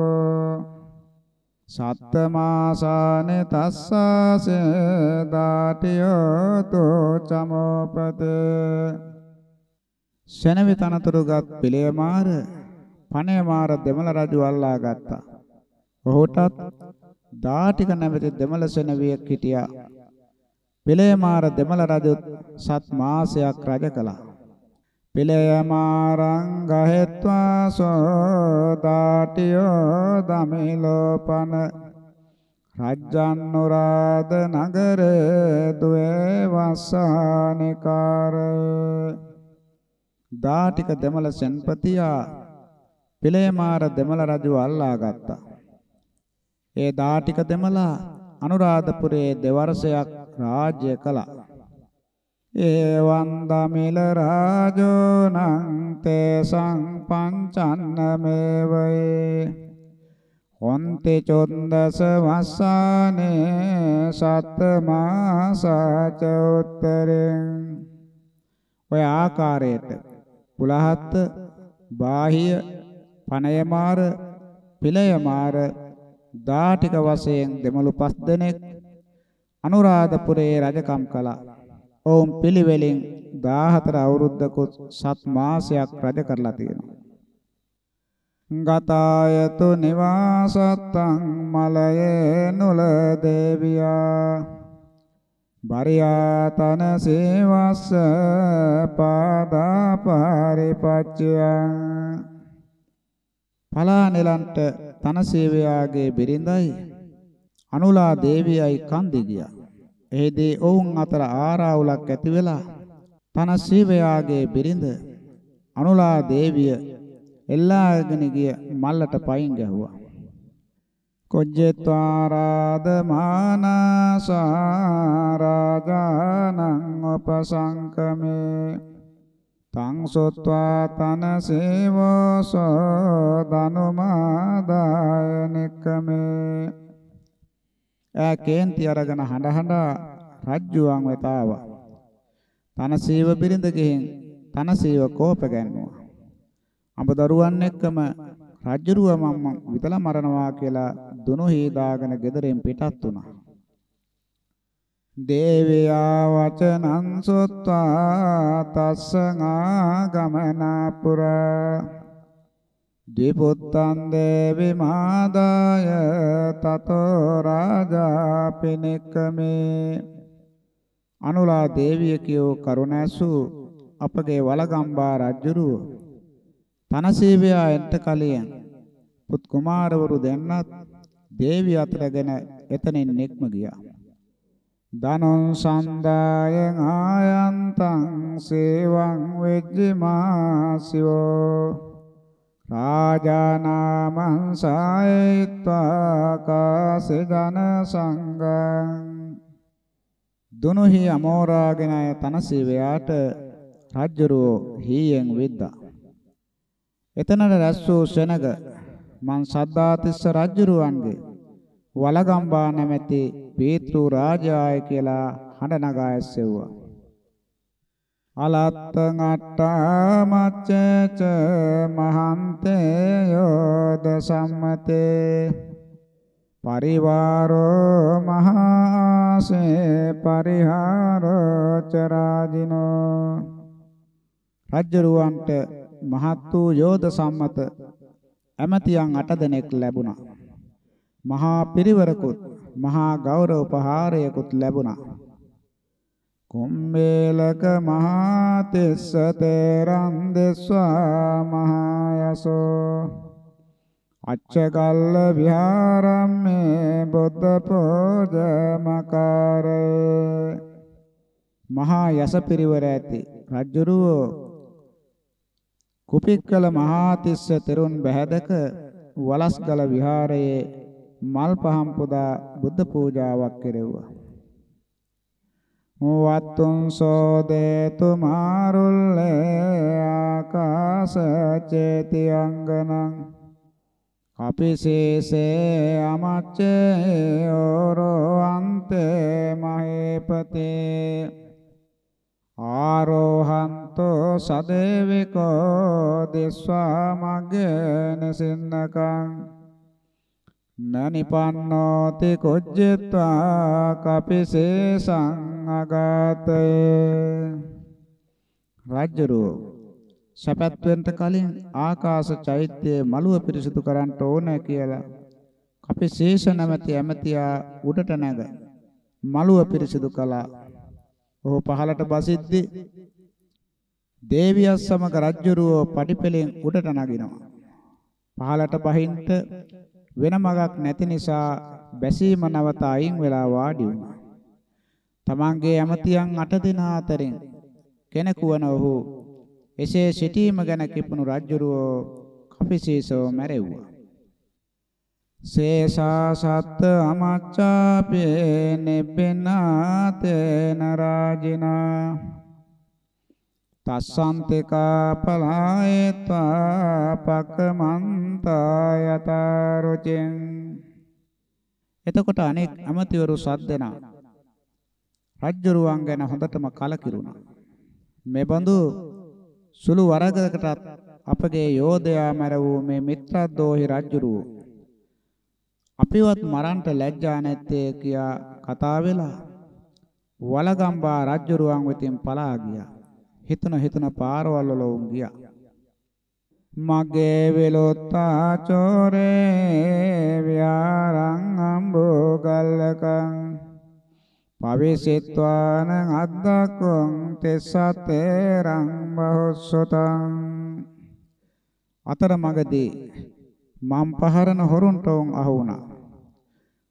සත්තමාසානේ තස්සාසේ දාටියෝ තෝ චමෝපතේ සෙනවි තනතුරුගත් පිළියමාර පණයමාර දෙමළ රජු අල්ලා ගත්තා. ඔහුටත් දාටික නැමැති දෙමළ සෙනවියෙක් හිටියා. පිළියමාර දෙමළ රජු සත් මාසයක් රජ කළා. පිළියමාරං ගහෙත්වා සෝ දාටියෝ දමිලෝපන රජ්ජන්නුරාද නගරේ දුවේ වස්සානිකාරේ දාටික දෙමළ සෙන්පතියා පිළේමාර දෙමළ රජු අල්ලා ගත්තා. ඒ දාටික දෙමළ අනුරාධපුරයේ දෙවර්ෂයක් රාජ්‍ය කළා. ඒවං දමිල රාජෝ නං තේසං පංචන්න මේවේ හොන්ති චොන්දස වස්සානේ සත් මාසච උත්තරෙන් ඔය ආකාරයට පුලහත් බාහිය පණයමාර පිළයමාර දාටික වශයෙන් දෙමළු පස් දෙනෙක් අනුරාධපුරයේ රජකම් කළා. ඔවුන් පිළිවෙලින් 14 අවුරුද්දකුත් සත් මාසයක් රජ කරලා තියෙනවා. ගතායතු නිවාසත්තං මලයේ නුල දේවියා බරියාතන සේවස්ස පාදා පරිපච්චයං පලානෙලන්ට තන සේවයාගේ බිරිඳයි අනුලා දේවියයි කන්දි ගියා. එෙහිදී ඔවුන් අතර ආරාවුලක් ඇති වෙලා තන සේවයාගේ බිරිඳ අනුලා දේවිය එල්ලාගෙන ගිය මල්ලට පයින් ගැහුවා. කොජ්ජෙත්වාරාදමානාසාරාජානං උපසංකමේ තං සොත්වා තන සේවසෝ දනුමාදාය නික්කමේ ඈ කේන්ති අරගෙන හඬ හඬ රජ්ජුවන් වෙත ආවා තන සීව බිරිඳ ගෙහින් තන සීව කෝප ගැන්නුවා අඹ දරුවන් එක්කම රජ්ජුරුව මම විතලා මරනවා කියලා දුනු හීදාගෙන ගෙදරින් පිටත් වුණා. දේවයා වචනං සොත්වා තස්සං ආගමනාපුර ද්විපුත්තං දේවි මාදාය තතෝ රාජා පිනෙක්කමේ අනුලා දේවිය කියෝ කරුණැසු අපගේ වලගම්බා රජුරුව තනසීවයා එන්ට කලියෙන් පුත් කුමාරවරු දෙන්නත් දේවිය අතරගෙන එතනින් නික්ම ගියා. දනොන් සන්දායං ආයන්තං සේවං වෙජ්ජමාසිවෝ රාජානාමං සායත්වා කාසේ ජන සංගං දුනුහි අමෝරාගෙන අය තනසීවයාට රජ්ජුරුව හීයෙන් විද්දා එතනට රැස් වූ සෙනග මං සද්දාතිස්ස රජ්ජුරුවන්ගේ වලගම්බා නැමැති පීතෘ රාජාය කියලා හඬ නගා ඇස්සෙව්වා. අලත්තං අට්ඨා මච්චච මහන්තේ යෝද සම්මතේ පරිවාරෝ මහාසේ පරිහාරෝ චරාජිනෝ රජ්ජරුවන්ට මහත් වූ යෝධ සම්මත ඇමතියන් 8 දෙනෙක් ලැබුණා. මහා පිරිවරකුත් මහා ගෞරව උපහාරයකුත් ලැබුණා. කුම්බේලක මහා තිස්ස තේරන් දෙස්වා මහා යසෝ අච්චගල්ල විහාරම්මේ බුද්ධ පෝජමකාරේ මහා යස පිරිවර ඇති රජුරුව කුපික්කල මහා තිස්ස තෙරුන් බැහැදක වලස්ගල විහාරයේ මල් පහම් පුදා බුද්ධ පූජාවක් කෙරෙව්වා. මුවත්තුන් සෝදේතු මාරුල්ලේ ආකාශ චේති අංගනං කපිසේසේ අමච්චේ ඕරෝ අන්තේ මහේපතේ. ආරෝහන්තෝ සදේවිකෝ දිස්වා මග්ගේන සින්නකං නනිපන්නෝති කුජ්ජත්වා කපිසේ සංඝාතේ රාජ්‍යරෝ සපත් වෙන්න කලින් ආකාශ චෛත්‍යයේ මළුව පිරිසිදු කරන්න ඕන කියලා කපිශේෂ නැමැති ඇමතියා උඩට නැග මළුව පිරිසිදු කළා. ඔහු පහළට බසිද්දී දේවියස් සමග රජ්ජුරුව පඩිපෙලෙන් උඩට නගිනවා. පහළට බහින්ට වෙන මගක් නැති නිසා බැසීම නවත අයින් වෙලා වාඩි වුණා. තමන්ගේ ඇමතියන් අට දෙනා අතරින් කෙනෙකු වන ඔහු එසේ සිටීම ගැන කිපුණු රජ්ජුරුව කපිසීසෝ මැරෙව්වා. සේසා සත්ත අමච්චාපේ නිබ්බිනාතේන රාජිනා තස්සන්තිකා පලායත්වා පකමන්තා යතරුචෙන් එතකොට අනෙක් අමතිවරු සද්දෙනා රජ්ජුරුවන් ගැන හොඳටම කලකිරුණා මෙබඳු සුළු වරගකටත් අපගේ යෝධයා මැර වූ මේ මිත්‍රද්දෝහි රජුරුව අපිවත් මරන්ට ලැජ්ජා නැත්තේ කියා කතා වෙලා වලගම්බා රජුරුවන් වෙතින් පලා ගියා. හිතන හිතන පාරවල් වල උන් ගියා. මගේ වෙලොත්තා චෝරේ ව්‍යාරං අම්බෝ ගල්ලකං පවිසිත්වාන අද්දක්කොං තෙස්සතේරං බහොස්සතං අතර මගදී මම් පහරන හොරුන්ට උන් අහු වුණා.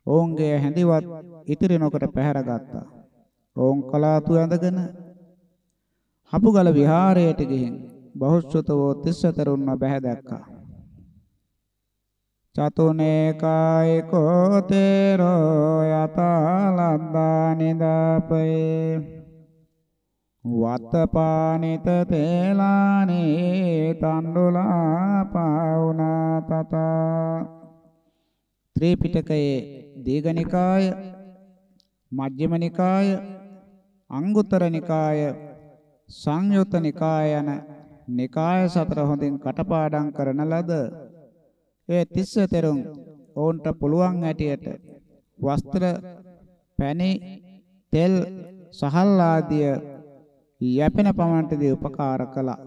ඔවුන්ගේ හැඳිවත් ඉතිරි නොකොට පැහැරගත්තා. ඔවුන් කලාතු ඇඳගෙන හපුගල විහාරයට ගිහින් බහුශ්‍රතවෝ තිස්සතරුන්ව බැහැ දැක්කා. චතුනේ කායකෝ තේරෝ යතලද්දා නිදාපේ වත්තපානිත තේලානේ තණ්ඩුලා පාවුනා තත ත්‍රිපිටකයේ දීඝනිකාය මජ්ක්‍ධිම නිකාය අංගුත්තර නිකාය සංයුත්ත නිකාය යන නිකාය සතර හොඳින් කටපාඩම් කරන ලද ඒ තිස්ස තෙරුන් ඔවුන්ට පුළුවන් ඇටියට වස්ත්‍ර පැණි තෙල් සහල් ආදිය යැපෙන පමණටදී උපකාර කළා.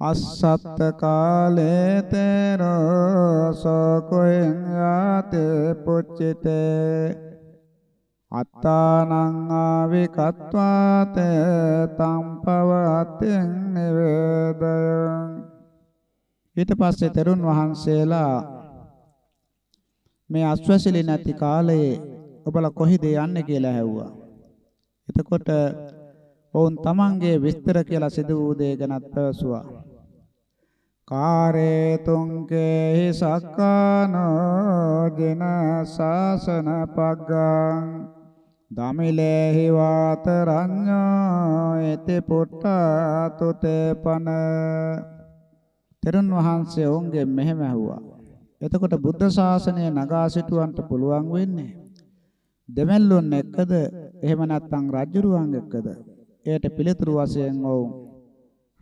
අස්සත්ත කාලේ තේරෝ සෝකෙන් යාතේ පුච්චිතේ අත්තානං ආවිකත්වාත තම්පවතෙන් නිවේදයං ඊට පස්සේ තරුණ වහන්සේලා මේ අස්වැසිලි නැති කාලයේ ඔබලා කොහිද යන්නේ කියලා ඇහුවා. එතකොට ඔවුන් තමන්ගේ විස්තර කියලා සිදු වූ දේ ගැනත් පැවසුවා. කාරේ තුංකේ සක්කානෝ ජන සාසන පග්ගං දමිලේහි වාතරඤ්ඤෝ එති පුට්ටතුතේ පන තෙරුන් වහන්සේ ඔවුන්ගේ මෙහෙම ඇහුවා. එතකොට බුද්ධ ශාසනය නගා සිටුවන්ට පුළුවන් වෙන්නේ දෙමෙල්ලුන් එක්කද එහෙම නැත්නම් රජුරුවන් එක්කද? එයට පිළිතුරු වශයෙන් ඔවුන්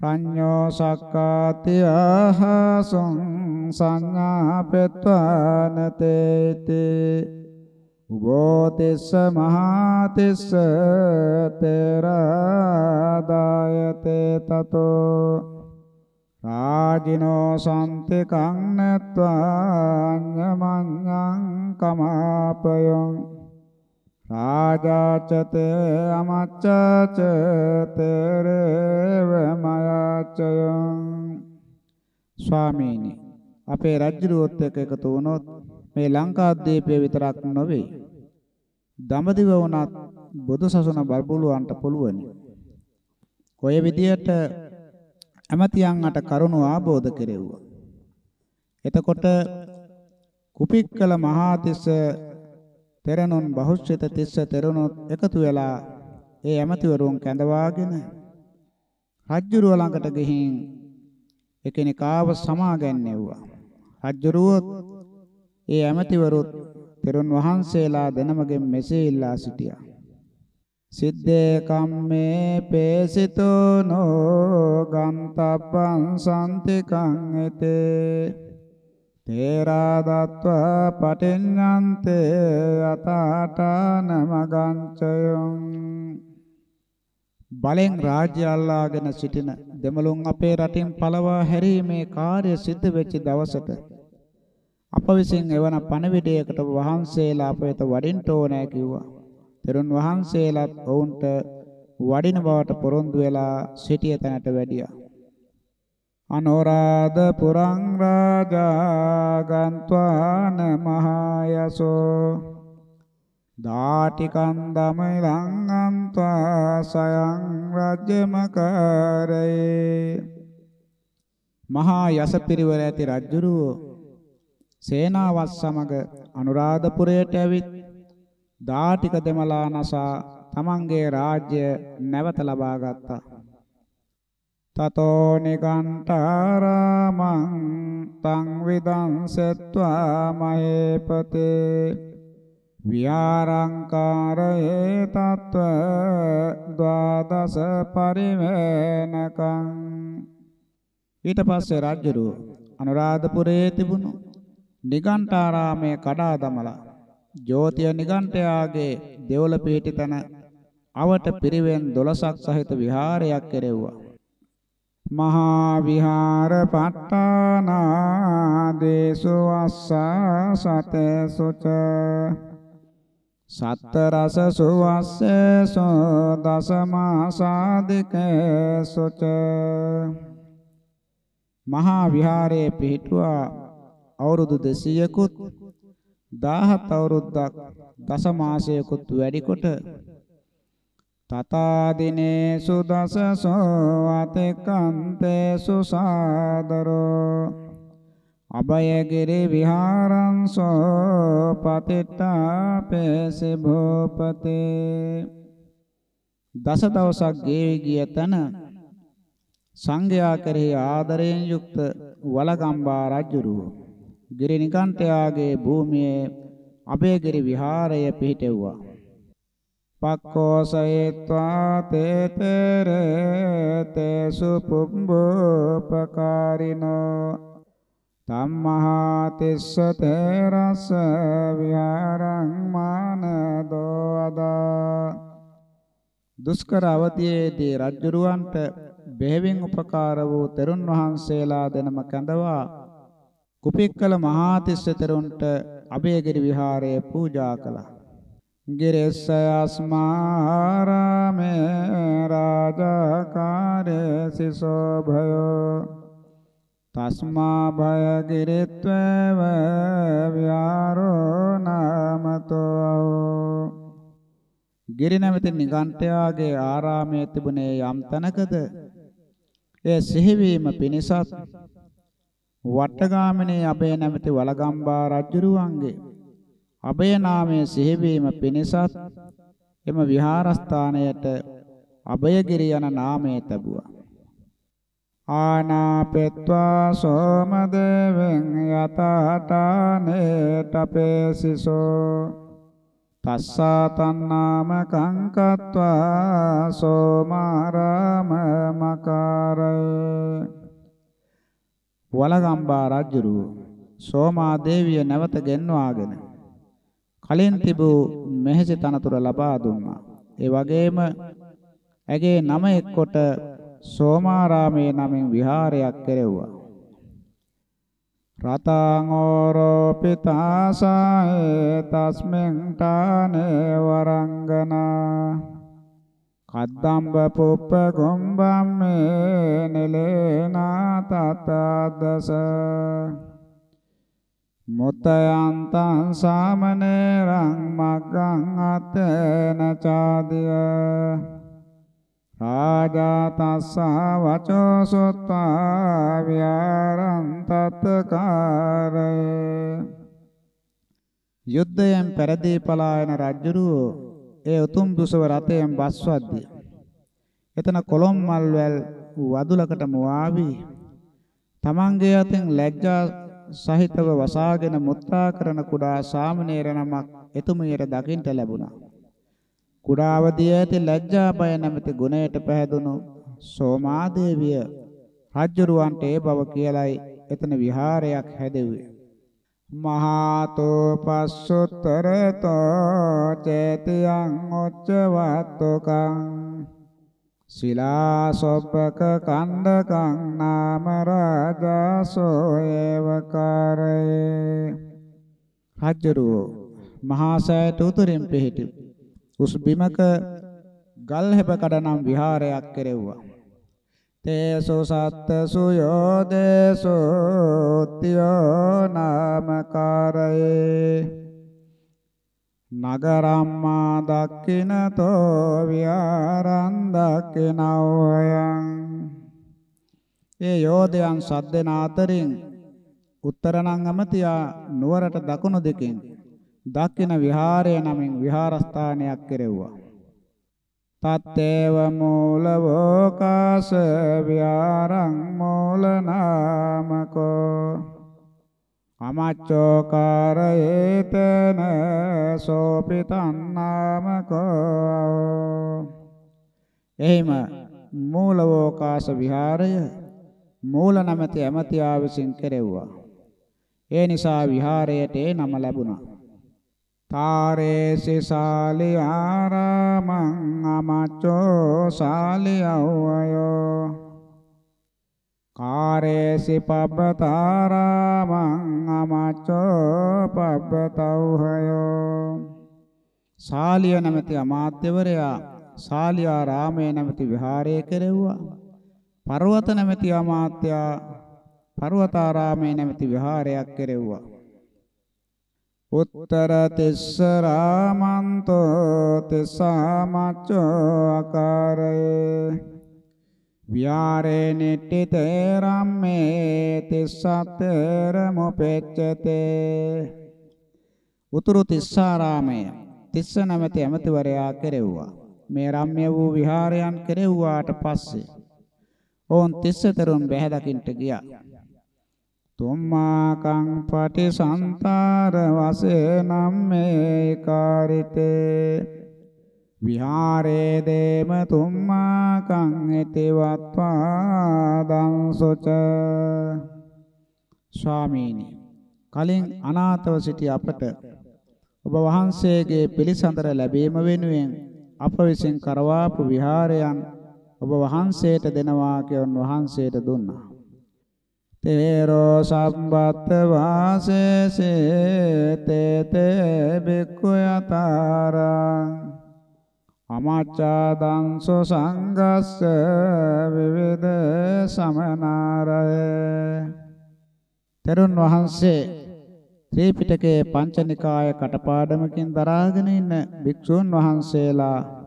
රඤ්ඤෝ සක්කාති ආහසං සංඥා පෙත්වානතේතේ උබෝ තිස්ස මහා තිස්ස තේරාදායතේ තතෝ. රාජිනෝ සම්ති කං නත්වාඤ්ඤමඤ්ඤං කමාපයං. රාජාචතේ අමච්චච තේරේව මයාචයං ස්වාමීනි අපේ රජුරුවොත් එක්ක එකතු වුණොත් මේ ලංකාද්වීපය විතරක් නොවේ. දඹදිව වුණත් බුදුසසුන බල්බුලුවන්ට පුළුවනි ඔය විදියට ඇමතියන් අට කරුණ ආબોධ කෙරෙව්වා එතකොට කුපික්කල මහාතිස්ස තෙරණුන් බහුශ්‍රිත තිස්ස තෙරණුත් එකතු වෙලා ඒ ඇමතිවරුන් කැඳවාගෙන රජ්ජුරුව ළඟට ගිහින් එකිනෙකාව සමාගැන්නෙව්වා. රජ්ජුරුවොත් ඒ ඇමතිවරුත් තෙරුන් වහන්සේලා දෙනමගෙන් මෙසේ ඉල්ලා සිටියා. සිද්දේ කම්මේ පේසිතෝ නෝ ගන්තබ්බං සම්තිකං එතේ තේරා දත්වා පටිඤ්ඤන්තේ අතාඨාන මගංචයං බලෙන් රාජ්‍ය අල්ලාගෙන සිටින දෙමළුන් අපේ රටින් පළවා හැරීමේ කාර්ය සිද්ධ වෙච්ච දවසට අප විසින් එවන පණවිඩයකට වහන්සේලා අප වෙත වඩින්න ඕනෑ කිව්වා. තෙරුන් වහන්සේලාත් ඔවුන්ට වඩින බවට පොරොන්දු වෙලා සිටිය තැනට වැඩියා. අනුරාධ පුරං රාජා ගන්්වාන මහයසෝ දාටිකන් දමලං අන්ත්වා සයං රජ්‍යමකරේ මහා යස පිරිවර ඇති රජුරුව සේනාවත් සමග අනුරාධපුරයට ඇවිත් දාටික දෙමලා නසා තමන්ගේ රාජ්‍ය නැවත ලබා ගත්තා. තතෝ නිගණ්ඨාරාමං තං විදංසත්වා මහේපතේ විහාරංකාරයේ තත්ව ද්වාදස පරිවේනකං ඊට පස්සේ රාජ්‍යරු අනුරාධපුරයේ තිබුණු නිගණ්ඨාරාමයේ කඩා දමලා ජෝතිය නිගණ්ඨයාගේ දෙවොල පිහිටි තන අවට පිරිවෙන් 12ක් සහිත විහාරයක් කෙරෙව්වා. මහා විහාර පට්ඨානා දේසු වස්සා සතේසුච සත්ත රස සුවස්සේසෝ දසමාසාදිකේසුච මහා විහාරයේ පිහිටුවා අවුරුදු 200කුත් 17 අවුරුද්දක් දසමාසයකුත් වැඩි කොට තතා දිනේසු දසසෝ අතකන්තේසු සාදරෝ. අභයගිරි විහාරංසෝ පතිට්ඨාපේසි භූපතේ දස දවසක් ගෙවි ගිය තන සංඝයා කෙරෙහි ආදරයෙන් යුක්ත වලගම්බා රජුරුව ගිරිනිකන්තයාගේ භූමියේ අභයගිරි විහාරය පිහිටෙව්වා. පක්ඛෝසයත්වා තේතර තේසු පුම්බෝපකාරිනෝ තම්මහා තිස්ස තේරස විහාරං මානදෝ අදා. දුෂ්කර අවතියේදී රජුරවන්ට බෙහෙවින් උපකාර වූ තෙරුන් වහන්සේලා දෙනම කැඳවා කුපික්කල මහාතිස්ස තෙරුන්ට අබේගිරි විහාරයේ පූජා කළා. ගිරෙස්ස අස්මාරාමේ රාජකාරේ සිසෝභයෝ තස්මා භය ගිරිත්වව ව්‍යාරෝ නාමතෝ ගිරි නැමැති නිගණ්ඨයාගේ ආරාමයේ තිබුණේ යම් තැනකද එය සිහිවීම පිණිසත් වට්ටගාමිනී අබේ නැමැති වලගම්බා රජුරුවන්ගේ අබේ නාමයේ සිහිවීම පිණිසත් එම විහාරස්ථානයට අබයගිරි යන නාමය ලැබුවා ආනාපෙත්වා සෝමදේවෙන් යතහටානේ තපේසිසෝ තස්සා තන්නාම කංකත්වා සෝමාරාම මකාරය. වලගම්බා රජුරු සෝමා දේවිය නැවත ගෙන්වාගෙන කලින් තිබූ මෙහෙසි තනතුර ලබා දුන්නා. ඒ වගේම ඇගේ නම එක්කොට සෝමාරාමයේ නමින් විහාරයක් කෙරෙව්වා. රතං ඕරෝපිතාසායේ තස්මෙන් තානේ වරංගනා කද්දම්බ පුප්ප ගොම්බම්මේ නෙලේනා තතදස මුතයන්තං සාමනේරං මග්ගං අතන චාදිය රාජා තස්සා වචෝ සොත්තා විහාරං තත්කාරේ. යුද්ධයෙන් පෙරදී පලායන රජුරෝ ඒ උතුම් දුසව රථයෙන් බස්වද්දී එතන කොළොම් මල්වැල් වදුලකට මුවාවි තමන්ගේ අතින් ලැජ්ජා සහිතව වසාගෙන මුත්‍රා කරන කුඩා සාමණේර නමක් එතුමියට දකින්ට ලැබුණා කුඩාවදී ඇති ලැජ්ජා බය නැමැති ගුණයට පැහැදුණු සෝමාදේවිය රජ්ජුරුවන්ට ඒ බව කියලයි එතන විහාරයක් හැදෙව්වේ. මහාතෝ පස්සුතරතෝ චේතියං උච්චවත්තුකං ශිලා සොබ්බක කණ්ඩකං නාම රාජසෝ ඒවකාරේ රජ්ජුරුවෝ මහා සෑයට උතුරින් පිහිටි උස් බිමක ගල් හැප කඩනම් විහාරයක් කෙරෙව්වා. තේසු සත්තසු යෝදේසෝ තියෝ නාමකාරයේ නගරම්මා දක්කිනතෝ විහාරං දක්කිනවයං ඒ යෝධයන් සද්දෙන අතරින් උත්තරණං අමතියා නුවරට දකුණු දෙකින් දක්කින විහාරය නමින් විහාරස්ථානයක් කෙරෙව්වා. තත්තේව මූලවෝකාස විහාරං මූලනාමකෝ අමච්චෝකාරයේතන සෝපිතන්නාමකෝ එහිම මූලවෝකාස විහාරය මූල නැමැති ඇමතියා විසින් කෙරෙව්වා. ඒ නිසා විහාරයට ඒ නම ලැබුණා. තාරේසි සාලි ආරාමං අමච්චෝ සාලි අවයෝ. කාරේසි පබ්බතාරාමං අමච්චෝ පබ්බතව්හයෝ. සාලිය නැමැති අමාත්‍යවරයා සාලියාරාමයේ නැමැති විහාරය කෙරෙව්වා. පර්වත නැමැති අමාත්‍යා පර්වතාරාමයේ නැමැති විහාරයක් කෙරෙව්වා. උත්තර තිස්ස රාමන්තෝ තිසාමච්චෝ අකාරේ විහාරේ නිට්ඨිතේ රම්මේ තිස්සතර මොපෙච්චතේ උතුරු තිස්සාරාමය තිස්ස නැමැති ඇමතිවරයා කෙරෙව්වා. මේ රම්‍ය වූ විහාරයන් කෙරෙව්වාට පස්සේ ඔවුන් තිස්සතරුන් බැහැ දකින්ට ගියා. තුම්මාකං පටිසන්තාර වසේනම් මේ කාරිතේ විහාරේ දේම තුම්මාකං ඉතිවත්වා දංසොච ස්වාමීනි කලින් අනාථව සිටි අපට ඔබ වහන්සේගේ පිළිසඳර ලැබීම වෙනුවෙන් අප විසින් කරවාපු විහාරයන් ඔබ වහන්සේට දෙනවා කියලා වහන්සේට දුන්නා. තේරෝ සම්බත්ත වාසේසේ තේතේ බික්ඛු යතරං අමච්චා දංසෝ සංගස්ස විවිධ සමනාරය තරුණ වහන්සේ ත්‍රිපිටකයේ පංචනිකාය කටපාඩමකින් දරාගෙන ඉන්න භික්ෂූන් වහන්සේලා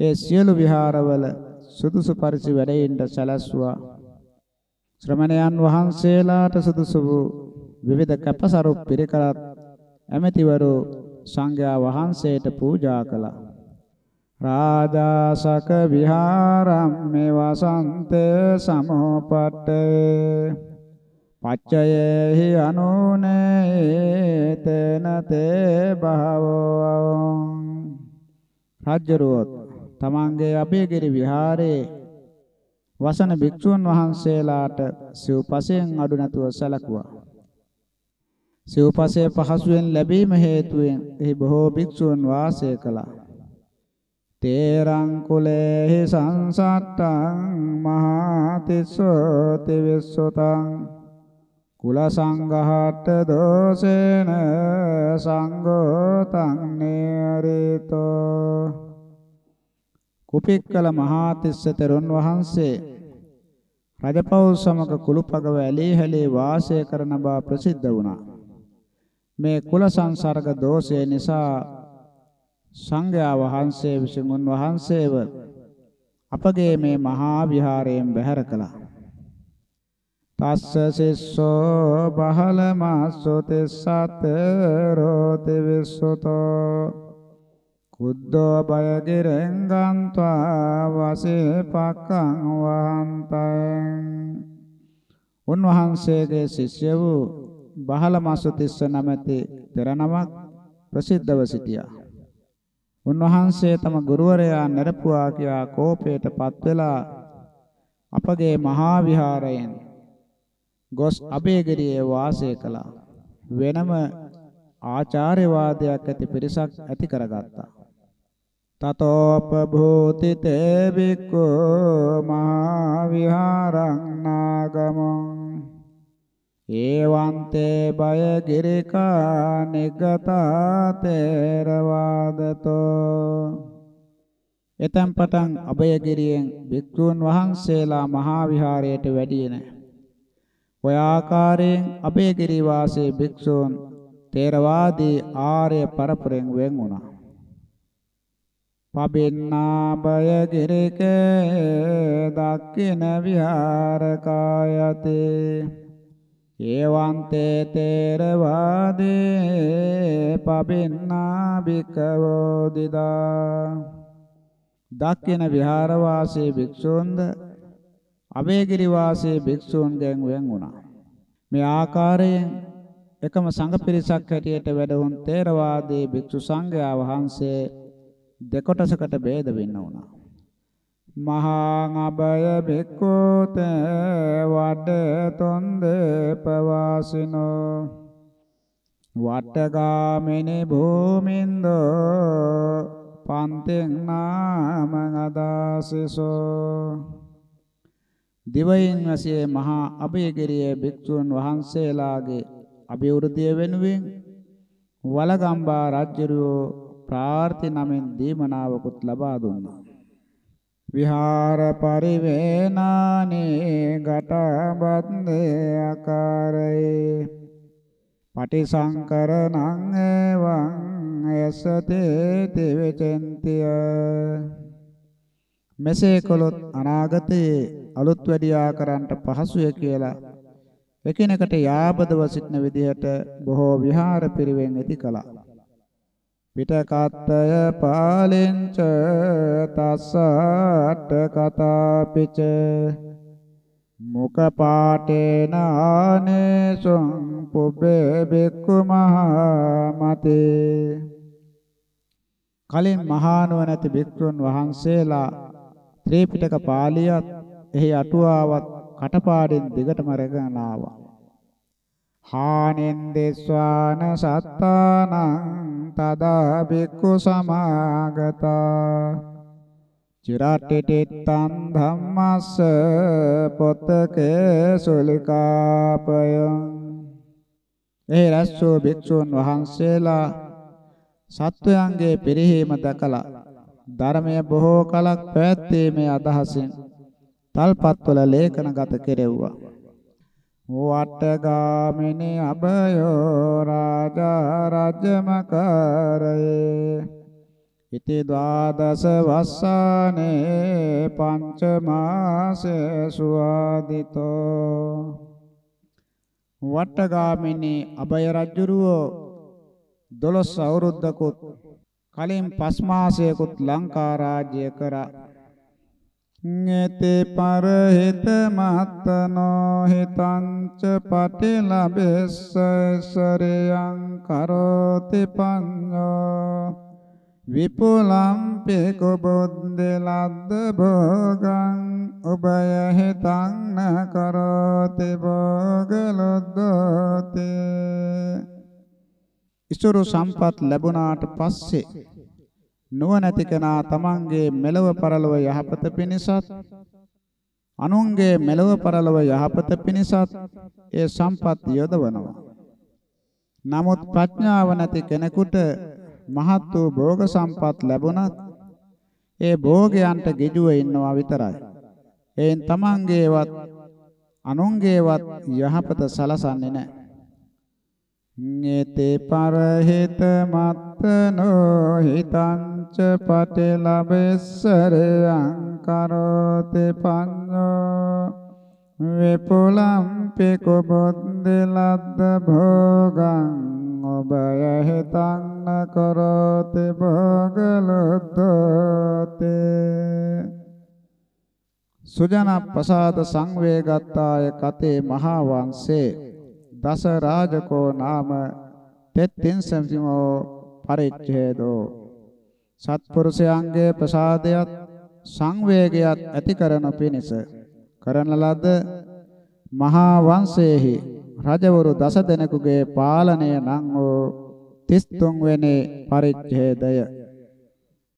ඒ සියලු විහාරවල සුදුසු පරිසි වැඩෙන්න සැලැස්සුවා. ශ්‍රමණයන් වහන්සේලාට සුදුසු වූ විවිධ කැපසරු පිරිකරත් ඇමතිවරු සංඝයා වහන්සේට පූජා කළා. රාජාසක විහාරම්මේ වසන්ත සමෝපට්ඨේ පච්චයේහි අනුනේ තේන තේ බහවෝ රාජ්‍යරුවත් තමන්ගේ අභයගිරි විහාරයේ වසන භික්ෂුන් වහන්සේලාට සිව්පසයෙන් අඩු නැතුව සැලකුවා. සිව්පසය පහසුවෙන් ලැබීම හේතුවෙන් එහි බොහෝ භික්ෂුන් වාසය කළා. තේරං කුලේහි සංසට්ටං මහා තිස්සෝ තිවිස්සතං කුල සංඝහට දෝසේන සංඝෝ තං නේරිතෝ කුපික්කල මහා තිස්ස තෙරුන් වහන්සේ රජපෞල් සමග කුළුපගව ඇලී හැලී වාසය කරන බව ප්‍රසිද්ධ වුණා. මේ කුල සංසර්ග දෝෂය නිසා සංඝයා වහන්සේ විසින් උන්වහන්සේව අපගේ මේ මහා විහාරයෙන් බැහැර කළා. තස්ස සිස්සෝ බහල මාසෝ තෙස්සත රෝති විස්සතෝ බුද්ධෝ බය ගිරෙන් ගන්්වා වසේ පක්ඛං වහන්තං උන්වහන්සේගේ ශිෂ්‍ය වූ බහලමසුතිස්ස නමැති තෙරණමක් ප්‍රසිද්ධව සිටියා. උන්වහන්සේ තම ගුරුවරයා නිරපුවා කියා කෝපයටපත් වෙලා අපගේ මහා විහාරයෙන් ගොස් අබේගිරියේ වාසය කළා. වෙනම ආචාර්යවාදයක් ඇති පිරිසක් ඇති කරගත්තා. තතෝපභූති තේ බික්ඛෝ මහා විහාරං නාගමං ඒවන්තේ බය ගිරිකා නිගතා තේරවාදතෝ එතම් පටන් අභයගිරියෙන් භික්ෂූන් වහන්සේලා මහා විහාරයට වැඩියේ නැහැ. ඔය ආකාරයෙන් අභයගිරි වාසී භික්ෂූන් තේරවාදී ආර්ය පරපරෙන් වෙන් වුණා. පබින්නාබය ගිරිකේ දක්කින විහාරකායතේ. ඒවන්තේ තේරවාදේ පබින්නා බිකවෝ දිදා දක්කින විහාරවාසී භික්ෂූන්ද අබේගිරි වාසී භික්ෂූන්ගෙන් වෙන් වුණා. මේ ආකාරයෙන් එකම සංඝ පිරිසක් හැටියට වැඩහුන් තේරවාදී භික්ෂු සංඝයා වහන්සේ දෙකොටසකට ભેද වෙන්න උනා. මහා අබය බික්කෝත වඩ තොන්ද පවාසිනෝ වට්ටගාමිනි භූමින්දෝ පන්තෙන් නාම අදාසිසෝ දිවයින් වශයෙන් මහා අභයගිරියේ භික්ෂුන් වහන්සේලාගේ අභිවෘද්ධිය වෙනුවෙන් වලගම්බා රජුරෝ ප්‍රාර්ථි නමින් දීමනාවකුත් ලබා දුන්නා. විහාර පරිවේනානේ ගටබන්දේ ආකාරයේ පටිසංකරණං එවං එසතේ තිවිචෙන්තිය මෙසේ කළොත් අනාගතයේ අලුත් වැඩියා කරන්නට පහසුය කියලා එකිනෙකට යාබදව සිටින විදිහට බොහෝ විහාර පිරිවෙන් ඇති කළා. පිටකත්තය පාලෙන්ච තස්සට කතාපිච. මුඛ පාඨේන ආනේසං පුබ්බේ බික්ඛු මහා මතේ කලින් මහානුවණති භික්ෂුන් වහන්සේලා ත්‍රිපිටක පාළියත් එහි අටුවාවත් කටපාඩෙන් දිගටම රැගෙන ආවා. හානෙන් දෙස්වාන සත්තානං තදා බික්ඛු සමාගතා චිරට්ටිට්ටං ධම්මස්ස පොතකේ සුලිකාපයං එහි රැස්වූ භික්ෂූන් වහන්සේලා සත්වයන්ගේ පිරිහීම දැකලා ධර්මය බොහෝ කලක් පැවැත්වීමේ අදහසින් තල්පත්වල ලේඛනගත කෙරෙව්වා. වට්ටගාමිනී අභයෝ රාජා රජමකරේ ඉති ද්වාදස වස්සානේ පංච මාසේ සුවාදිතෝ. වට්ටගාමිනී අභය රජුරෝ 12 අවුරුද්දකුත් කලින් පස් මාසයකුත් ලංකා රාජ්‍ය කරා ඤෙතේ පරහිත මත්තනෝ හිතංච පටිලබෙස්ස සරයං කරෝති පඤ්ඤෝ විපුලම් පේකෝ බුද්ධ ලද්ද භෝගං උභය හිතං න කරෝති භෝගලොද්දෝතේ. ඉසුරු සම්පත් ලැබුණාට පස්සේ නුවණැති කෙනා තමන්ගේ මෙලව පරලොව යහපත පිණිසත් අනුන්ගේ මෙලව පරලොව යහපත පිණිසත් ඒ සම්පත් යොදවනවා. නමුත් ප්‍රඥාව නැති කෙනෙකුට මහත් වූ භෝග සම්පත් ලැබුණත් ඒ භෝගයන්ට ගිජුව ඉන්නවා විතරයි. එයින් තමන්ගේවත් අනුන්ගේවත් යහපත සලසන්නේ නැහැ. ඤෙතේ පරහිත මත්තනෝ හිතංච පටිලබෙස්සරයං කරෝති පඤ්ඤෝ විපුලම් පිකු බුද්ධ ලද්ද භෝගං ඔබය හිතං න කරෝති භෝගලොද්දෝතේ. සුජන ප්‍රසාද සංවේගත්තාය කතේ මහා වංශේ දස රාජකෝ නාම තෙත්තින්සම්සිමෝ පරිච්ඡේදෝ. සත්පුරුෂයන්ගේ ප්‍රසාදයත් සංවේගයත් ඇති කරන පිණිස කරන ලද මහා වංශයේහි රජවරු දස දෙනෙකුගේ පාලනය නම් වූ 33 වෙනි පරිච්ඡේදය.